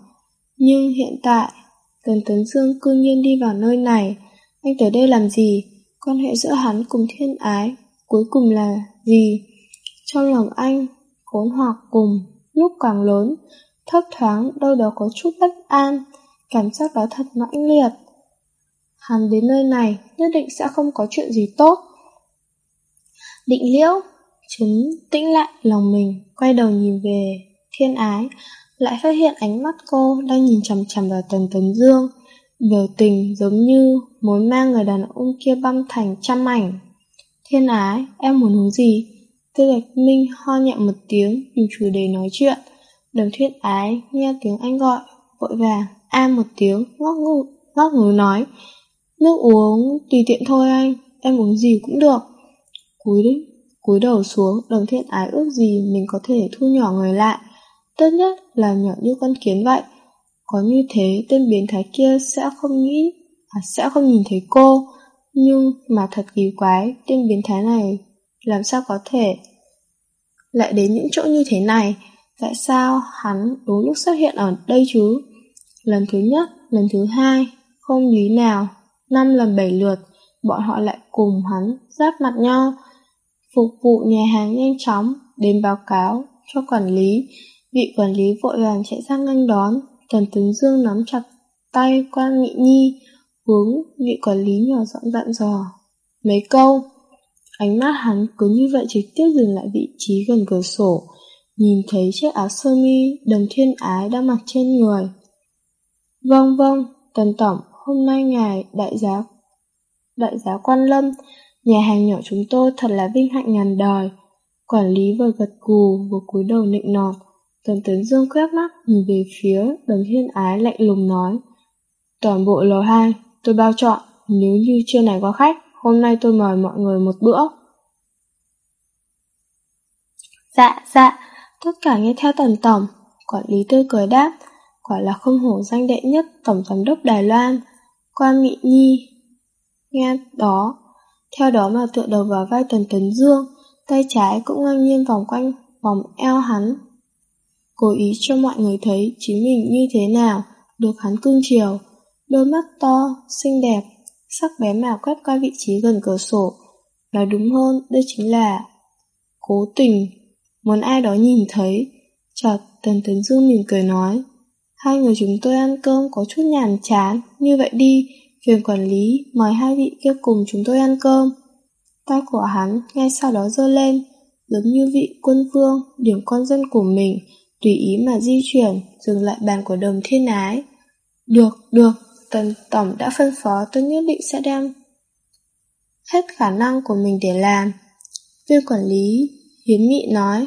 Nhưng hiện tại, Tần Tấn Dương cư nhiên đi vào nơi này. Anh tới đây làm gì? Quan hệ giữa hắn cùng thiên ái cuối cùng là gì? Trong lòng anh, khốn hoặc cùng, lúc càng lớn, thấp thoáng đâu đó có chút bất an. Cảm giác đó thật mãnh liệt. Hắn đến nơi này nhất định sẽ không có chuyện gì tốt. Định liễu, chấn tĩnh lại lòng mình, quay đầu nhìn về thiên ái, lại phát hiện ánh mắt cô đang nhìn chằm chằm vào Tần Tấn Dương, biểu tình giống như muốn mang người đàn ông kia băm thành trăm ảnh. Thiên ái, em muốn uống gì? Tư Bạch Minh ho nhẹ một tiếng, dùng chủ đề nói chuyện. Đồng thiên ái nghe tiếng anh gọi, vội vàng A một tiếng, ngóc ngủ, ngóc ngủ nói. Nước uống tùy tiện thôi anh, em uống gì cũng được. Cúi đi, cúi đầu xuống, đồng thiên ái ước gì mình có thể thu nhỏ người lại. Tốt nhất là nhỏ như con kiến vậy. Có như thế tên biến thái kia sẽ không nghĩ, à, sẽ không nhìn thấy cô. Nhưng mà thật kỳ quái, tên biến thái này làm sao có thể lại đến những chỗ như thế này? Tại sao hắn đúng lúc xuất hiện ở đây chứ? Lần thứ nhất, lần thứ hai, không lý nào, năm lần bảy lượt, bọn họ lại cùng hắn giáp mặt nhau. Phục vụ nhà hàng nhanh chóng, đến báo cáo cho quản lý. Vị quản lý vội vàng chạy sang nghênh đón, Tần Tấn Dương nắm chặt tay quan Nghị Nhi, hướng vị quản lý nhỏ giọng dặn dò. Mấy câu, ánh mắt hắn cứ như vậy trực tiếp dừng lại vị trí gần cửa sổ, nhìn thấy chiếc áo sơ mi đồng thiên ái đang mặc trên người. Vâng vâng, Tần Tổng, hôm nay ngài đại giá đại giá quan lâm, nhà hàng nhỏ chúng tôi thật là vinh hạnh ngàn đời. Quản lý vừa gật gù vừa cúi đầu nịnh nọt, Tần Tấn Dương quét mắt nhìn về phía đồng thiên ái lạnh lùng nói. Toàn bộ lầu hai, tôi bao chọn, nếu như trưa này có khách, hôm nay tôi mời mọi người một bữa. Dạ, dạ, tất cả nghe theo tần tổng, quản lý tươi cười đáp, quả là không hổ danh đệ nhất tổng giám đốc Đài Loan. Qua Mị Nhi, nghe đó, theo đó mà tựa đầu vào vai Tần Tấn Dương, tay trái cũng ngang nhiên vòng quanh vòng eo hắn. Cố ý cho mọi người thấy chính mình như thế nào, được hắn cưng chiều. Đôi mắt to, xinh đẹp, sắc bé mèo quét qua vị trí gần cửa sổ. Nói đúng hơn, đây chính là cố tình, muốn ai đó nhìn thấy. Chợt, Tần Tấn Dương mỉm cười nói, hai người chúng tôi ăn cơm có chút nhàm chán, như vậy đi, phiền quản lý mời hai vị kia cùng chúng tôi ăn cơm. Tay của hắn ngay sau đó giơ lên, giống như vị quân vương điểm con dân của mình, tùy ý mà di chuyển, dừng lại bàn của đồng thiên ái. Được, được, tần tổng đã phân phó tôi nhất định sẽ đem hết khả năng của mình để làm. Viên quản lý hiến nghị nói.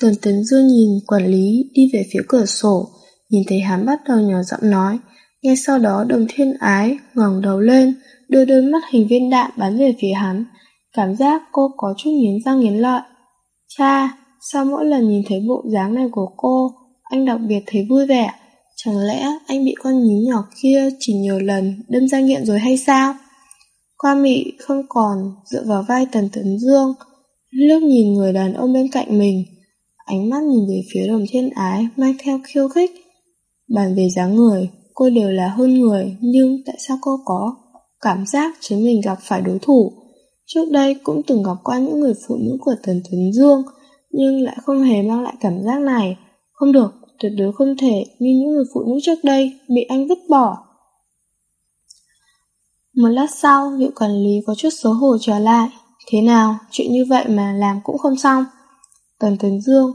Tần Tấn Dương nhìn quản lý đi về phía cửa sổ, nhìn thấy hắn bắt đầu nhỏ giọng nói. Ngay sau đó đồng thiên ái ngẩng đầu lên, đưa đôi mắt hình viên đạn bắn về phía hắn. Cảm giác cô có chút nghiến răng nghiến lợi. Cha, sao mỗi lần nhìn thấy bộ dáng này của cô, anh đặc biệt thấy vui vẻ? Chẳng lẽ anh bị con nhím nhỏ kia chỉ nhiều lần đâm ra nghiện rồi hay sao? Qua mị không còn dựa vào vai Tần Tấn Dương, liếc nhìn người đàn ông bên cạnh mình. Ánh mắt nhìn về phía đồng thiên ái mang theo khiêu khích. Bàn về dáng người, cô đều là hơn người, nhưng tại sao cô có cảm giác chính mình gặp phải đối thủ? Trước đây cũng từng gặp qua những người phụ nữ của Tần Tuấn Dương, nhưng lại không hề mang lại cảm giác này. Không được, tuyệt đối không thể như những người phụ nữ trước đây bị anh vứt bỏ. Một lát sau, vị quản lý có chút xấu hổ trở lại. Thế nào, chuyện như vậy mà làm cũng không xong. Tần tấn Dương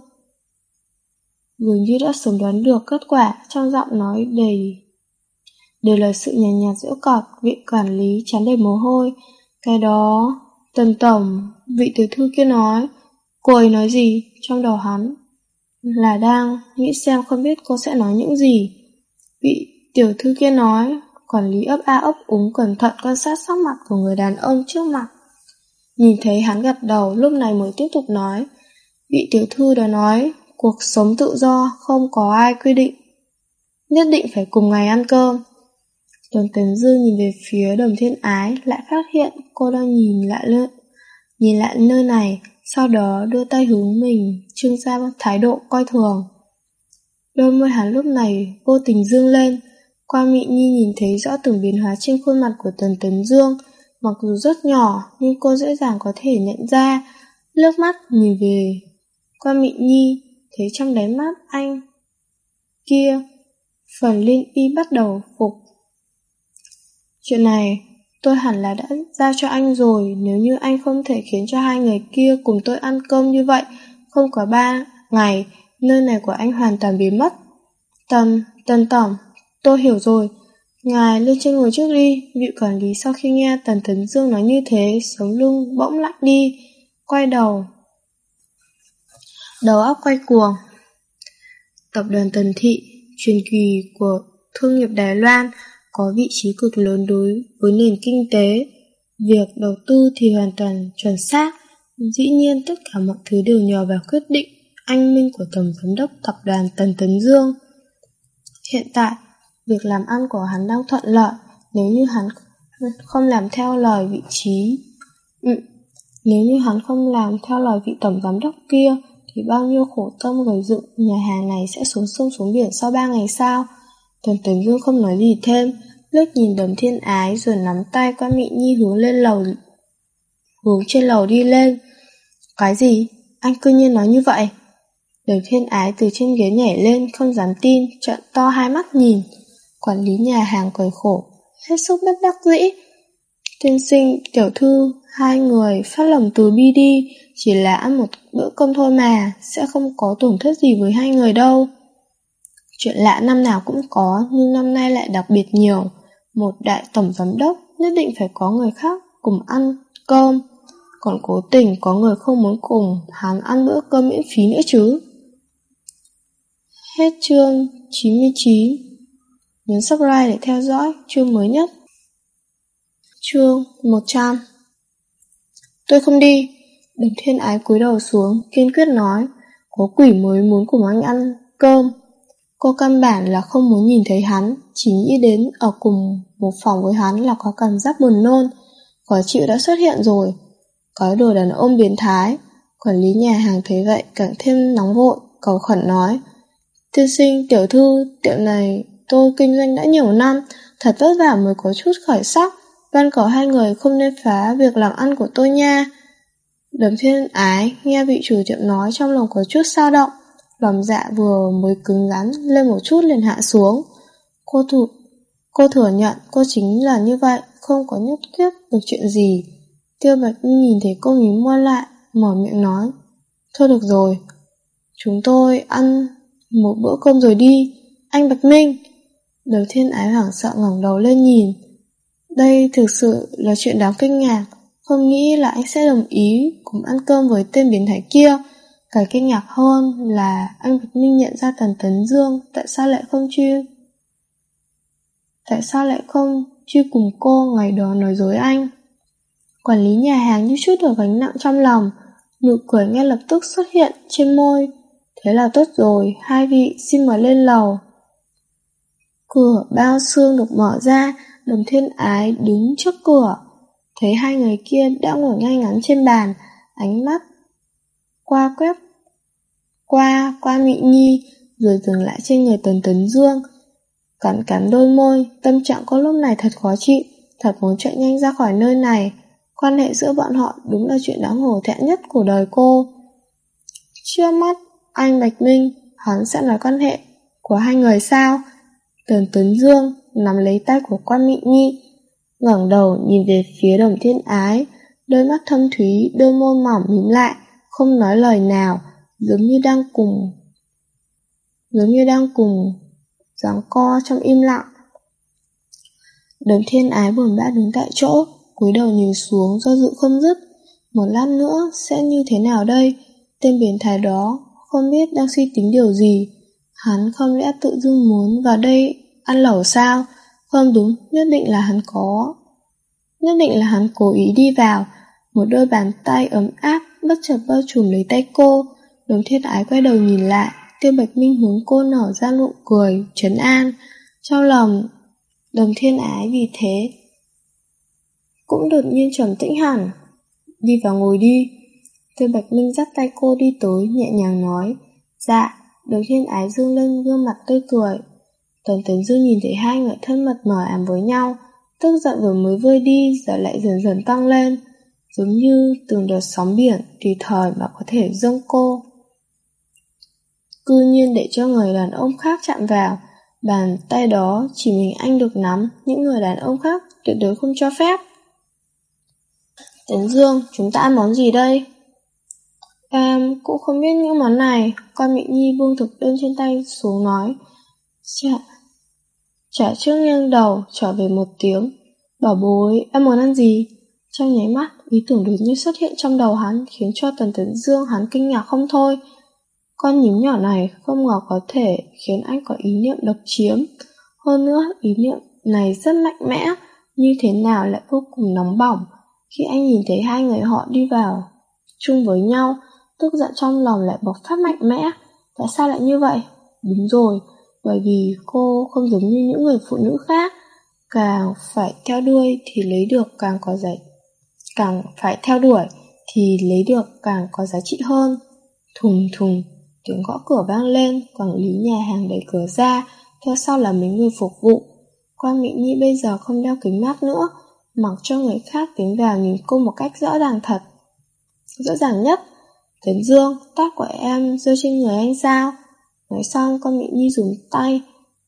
dường như đã sớm đoán được kết quả trong giọng nói đầy đều là sự nhàn nhạt, nhạt giễu cọt vị quản lý chán đầy mồ hôi cái đó tần tổng vị tiểu thư kia nói cô ấy nói gì trong đầu hắn là đang nghĩ xem không biết cô sẽ nói những gì. Vị tiểu thư kia nói quản lý ấp a ấp úng cẩn thận quan sát sắc mặt của người đàn ông trước mặt. Nhìn thấy hắn gật đầu lúc này mới tiếp tục nói vị tiểu thư đã nói cuộc sống tự do không có ai quy định. Nhất định phải cùng ngày ăn cơm. Tuấn Tấn Dư nhìn về phía đồng thiên ái, lại phát hiện cô đang nhìn lại nơi, nhìn lại nơi này, sau đó đưa tay hướng mình, trưng ra thái độ coi thường. Đôi môi hắn lúc này vô tình dương lên, qua mị nhi nhìn thấy rõ từng biến hóa trên khuôn mặt của Tần Tấn Dương, mặc dù rất nhỏ nhưng cô dễ dàng có thể nhận ra, lướt mắt nhìn về qua mị nhi, thấy trong đáy mắt anh kia, phần linh y bắt đầu phục Chuyện này, tôi hẳn là đã giao cho anh rồi, nếu như anh không thể khiến cho hai người kia cùng tôi ăn cơm như vậy, không có ba ngày, nơi này của anh hoàn toàn biến mất. Tần, tần tổng, tôi hiểu rồi. Ngài lên trên ngồi trước đi, vị quản lý sau khi nghe Tần Tấn Dương nói như thế, sống lưng bỗng lạnh đi, quay đầu. Đầu óc quay cuồng. Tập đoàn Tần Thị, truyền kỳ của thương nghiệp Đài Loan, có vị trí cực lớn đối với nền kinh tế. Việc đầu tư thì hoàn toàn chuẩn xác, dĩ nhiên tất cả mọi thứ đều nhờ vào quyết định anh minh của Tổng Giám đốc Tập đoàn Tần Tấn Dương. Hiện tại, việc làm ăn của hắn đang thuận lợi nếu như hắn không làm theo lời vị trí. Ừ, nếu như hắn không làm theo lời vị Tổng Giám đốc kia, thì bao nhiêu khổ tâm gây dựng nhà hàng này sẽ xuống sông xuống biển sau ba ngày sau. Tần Tấn Dương không nói gì thêm, lướt nhìn đồng thiên ái rồi nắm tay qua Mị Nhi hướng lên lầu, hướng trên lầu đi lên. Cái gì? Anh cư nhiên nói như vậy? Đồng thiên ái từ trên ghế nhảy lên, không dám tin, trợn to hai mắt nhìn. Quản lý nhà hàng cười khổ, hết sức bất đắc dĩ. Tiên sinh, tiểu thư, hai người phát lòng từ bi đi, chỉ là ăn một bữa cơm thôi mà, sẽ không có tổn thất gì với hai người đâu. Chuyện lạ năm nào cũng có, nhưng năm nay lại đặc biệt nhiều. Một đại tổng giám đốc nhất định phải có người khác cùng ăn cơm, còn cố tình có người không muốn cùng hắn ăn bữa cơm miễn phí nữa chứ. Hết chương 99 Nhấn subscribe để theo dõi chương mới nhất. Chương 100 Tôi không đi. Đồng thiên ái cúi đầu xuống, kiên quyết nói, có quỷ mới muốn cùng anh ăn cơm. Cô căn bản là không muốn nhìn thấy hắn, chỉ nghĩ đến ở cùng một phòng với hắn là có cảm giác buồn nôn. Khó chịu đã xuất hiện rồi. Có đồ đàn ông biến thái. Quản lý nhà hàng thấy vậy càng thêm nóng vội, cầu khẩn nói. Tiên sinh, tiểu thư, tiệm này tôi kinh doanh đã nhiều năm, thật vất vả mới có chút khởi sắc. Văn có hai người không nên phá việc làm ăn của tôi nha. Đầm thiên ái, nghe vị chủ tiệm nói trong lòng có chút sao động. Lòng dạ vừa mới cứng rắn lên một chút liền hạ xuống. Cô thủ, cô thừa nhận cô chính là như vậy, không có nhất quyết được chuyện gì. Tiêu Bạch nhìn thấy cô nhíu môi lại, mở miệng nói. Thôi được rồi, chúng tôi ăn một bữa cơm rồi đi. Anh Bạch Minh. Đầu thiên ái hoảng sợ ngẩng đầu lên nhìn. Đây thực sự là chuyện đáng kinh ngạc. Không nghĩ là anh sẽ đồng ý cùng ăn cơm với tên biến thái kia. Cái kinh ngạc hơn là anh Bạch Minh nhận ra Tần Tấn Dương tại sao lại không truy? Tại sao lại không truy cùng cô ngày đó nói dối anh? Quản lý nhà hàng như chút được gánh nặng trong lòng Nụ cười ngay lập tức xuất hiện trên môi. Thế là tốt rồi, hai vị xin mời lên lầu. Cửa bao xương được mở ra Đồng thiên ái đứng trước cửa. Thấy hai người kia đã ngồi ngay ngắn trên bàn Ánh mắt qua quét qua qua Mỹ Nhi rồi dừng lại trên người Tần Tấn Dương. Cắn cắn đôi môi, tâm trạng có lúc này thật khó chịu, thật muốn chạy nhanh ra khỏi nơi này. Quan hệ giữa bọn họ đúng là chuyện đáng hổ thẹn nhất của đời cô. Chưa mắt, anh Bạch Minh, hắn sẽ nói quan hệ của hai người sao? Tần Tấn Dương nắm lấy tay của quan Mỹ Nhi, ngẩng đầu nhìn về phía đồng thiên ái, đôi mắt thâm thúy, đôi môi mỏng mím lại, không nói lời nào, giống như đang cùng giống như đang cùng giáng co trong im lặng. Đấng thiên ái buồn bã đứng tại chỗ, cúi đầu nhìn xuống do dự không dứt. Một lát nữa sẽ như thế nào đây? Tên biến thái đó không biết đang suy tính điều gì. Hắn không lẽ tự dưng muốn vào đây ăn lẩu sao? Không đúng, nhất định là hắn có. Nhất định là hắn cố ý đi vào. Một đôi bàn tay ấm áp bất chợt bao trùm lấy tay cô. Đồng thiên ái quay đầu nhìn lại, tiêu bạch minh hướng cô nở ra nụ cười, trấn an. Trong lòng, đồng thiên ái vì thế cũng đột nhiên trầm tĩnh hẳn. Đi vào ngồi đi. Tiêu bạch minh dắt tay cô đi tới, nhẹ nhàng nói. Dạ, đồng thiên ái dương lên gương mặt tươi cười. Tần Tấn Dương nhìn thấy hai người thân mật mờ ám với nhau, tức giận rồi mới vơi đi, giờ lại dần dần tăng lên, giống như từng đợt sóng biển tùy thời mà có thể dâng cô. Cư nhiên để cho người đàn ông khác chạm vào, bàn tay đó chỉ mình anh được nắm, những người đàn ông khác tuyệt đối không cho phép. Tấn Dương, chúng ta ăn món gì đây? Em cũng không biết những món này, con Mỹ Nhi buông thực đơn trên tay xuống nói. Chà, trả trước nghiêng đầu, trở về một tiếng. Bảo bối, em muốn ăn gì? Trong nháy mắt, ý tưởng đột nhiên xuất hiện trong đầu hắn khiến cho Tần Tấn Dương hắn kinh ngạc không thôi. Con nhím nhỏ này không ngờ có thể khiến anh có ý niệm độc chiếm. Hơn nữa, ý niệm này rất mạnh mẽ, như thế nào lại vô cùng nóng bỏng. Khi anh nhìn thấy hai người họ đi vào chung với nhau, tức giận trong lòng lại bộc phát mạnh mẽ. Tại sao lại như vậy? Đúng rồi, bởi vì cô không giống như những người phụ nữ khác. Càng phải theo đuôi thì lấy được càng có giải càng phải theo đuổi thì lấy được càng có giá trị hơn. Thùng thùng, tiếng gõ cửa vang lên, quản lý nhà hàng đẩy cửa ra, theo sau là mấy người phục vụ. Quan Mỹ Nhi bây giờ không đeo kính mát nữa, mặc cho người khác tiến vào nhìn cô một cách rõ ràng thật. Rõ ràng nhất, Tấn Dương, tóc của em rơi trên người anh sao? Nói xong con Mỹ Nhi dùng tay,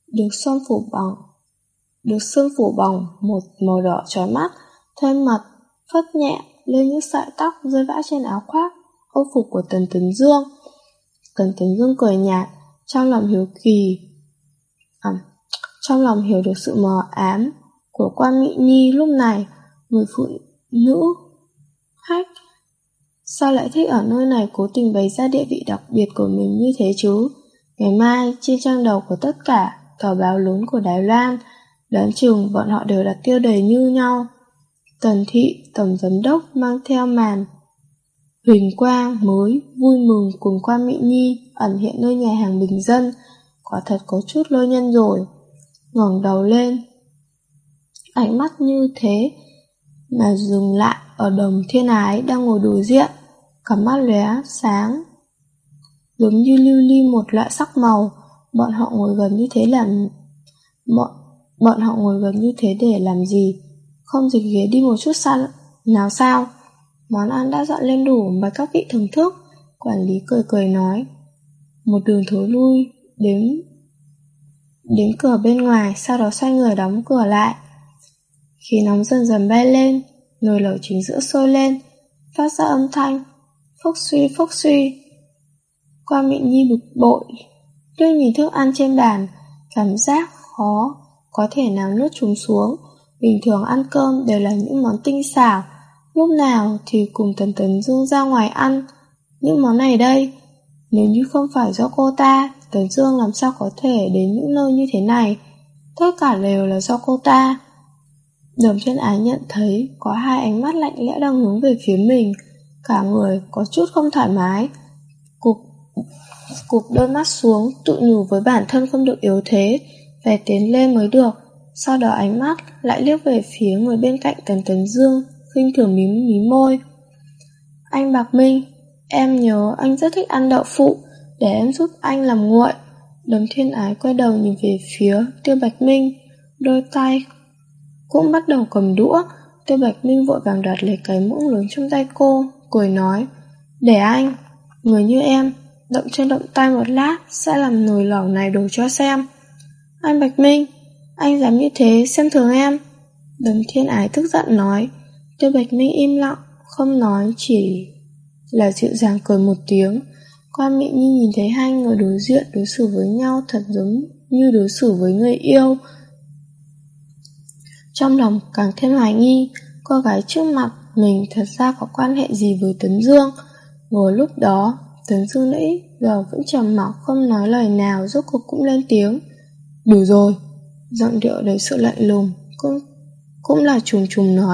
được sơn phủ bỏng, được sơn phủ bỏng một màu đỏ trói mắt, thêm mặt phất nhẹ lên những sợi tóc rơi vã trên áo khoác, ô phục của Tần Tấn Dương. Tần Tấn Dương cười nhạt, trong lòng hiếu kỳ. À, trong lòng hiểu được sự mờ ám của quan Mỹ Nhi lúc này, người phụ nữ khách Sao lại thích ở nơi này cố tình bày ra địa vị đặc biệt của mình như thế chứ? Ngày mai, trên trang đầu của tất cả, tờ báo lớn của Đài Loan, đoán chừng bọn họ đều đặt tiêu đề như nhau. Tần thị, tổng giám đốc mang theo màn Huỳnh quang mới vui mừng cùng qua Mỹ Nhi ẩn hiện nơi nhà hàng bình dân, quả thật có chút lôi nhân rồi. ngẩng đầu lên, ánh mắt như thế mà dừng lại ở đồng thiên ái đang ngồi đối diện, cả mắt lóe sáng, giống như lưu ly một loại sắc màu. Bọn họ ngồi gần như thế làm bọn bọn họ ngồi gần như thế để làm gì? Không dịch ghế đi một chút xa nào sao? Món ăn đã dọn lên đủ mà các vị thưởng thức. Quản lý cười cười nói. Một đường thối lui, đến đến cửa bên ngoài, sau đó xoay người đóng cửa lại. Khi nóng dần dần bay lên, nồi lẩu chính giữa sôi lên, phát ra âm thanh, phốc suy phốc suy. Qua miệng nhi bực bội, đưa nhìn thức ăn trên bàn, cảm giác khó, có thể nào nuốt chúng xuống. Bình thường ăn cơm đều là những món tinh xảo, lúc nào thì cùng Tần Tấn Dương ra ngoài ăn. Những món này đây, nếu như không phải do cô ta, Tấn Dương làm sao có thể đến những nơi như thế này. Tất cả đều là do cô ta. Đồng chân ái nhận thấy có hai ánh mắt lạnh lẽo đang hướng về phía mình. Cả người có chút không thoải mái. Cục, cục đôi mắt xuống, tự nhủ với bản thân không được yếu thế, phải tiến lên mới được. Sau đó ánh mắt lại liếc về phía người bên cạnh Tần Tấn Dương, khinh thường mím mí môi. Anh Bạc Minh, em nhớ anh rất thích ăn đậu phụ, để em giúp anh làm nguội. Đấm thiên ái quay đầu nhìn về phía Tiêu Bạch Minh, đôi tay cũng bắt đầu cầm đũa. Tiêu Bạch Minh vội vàng đoạt lấy cái muỗng lớn trong tay cô, cười nói, để anh, người như em, động chân động tay một lát sẽ làm nồi lẩu này đổ cho xem. Anh Bạch Minh, anh dám như thế xem thường em. Đồng thiên ái tức giận nói, Tiêu Bạch Minh im lặng, không nói chỉ là dịu dàng cười một tiếng. quan Mỹ Nhi nhìn thấy hai người đối diện đối xử với nhau thật giống như đối xử với người yêu. Trong lòng càng thêm hoài nghi, cô gái trước mặt mình thật ra có quan hệ gì với Tấn Dương. Ngồi lúc đó, Tấn Dương nãy giờ vẫn trầm mặc không nói lời nào, rốt cuộc cũng lên tiếng. Đủ rồi, giọng điệu đầy sự lạnh lùng, cũng, cũng là trùng trùng nói.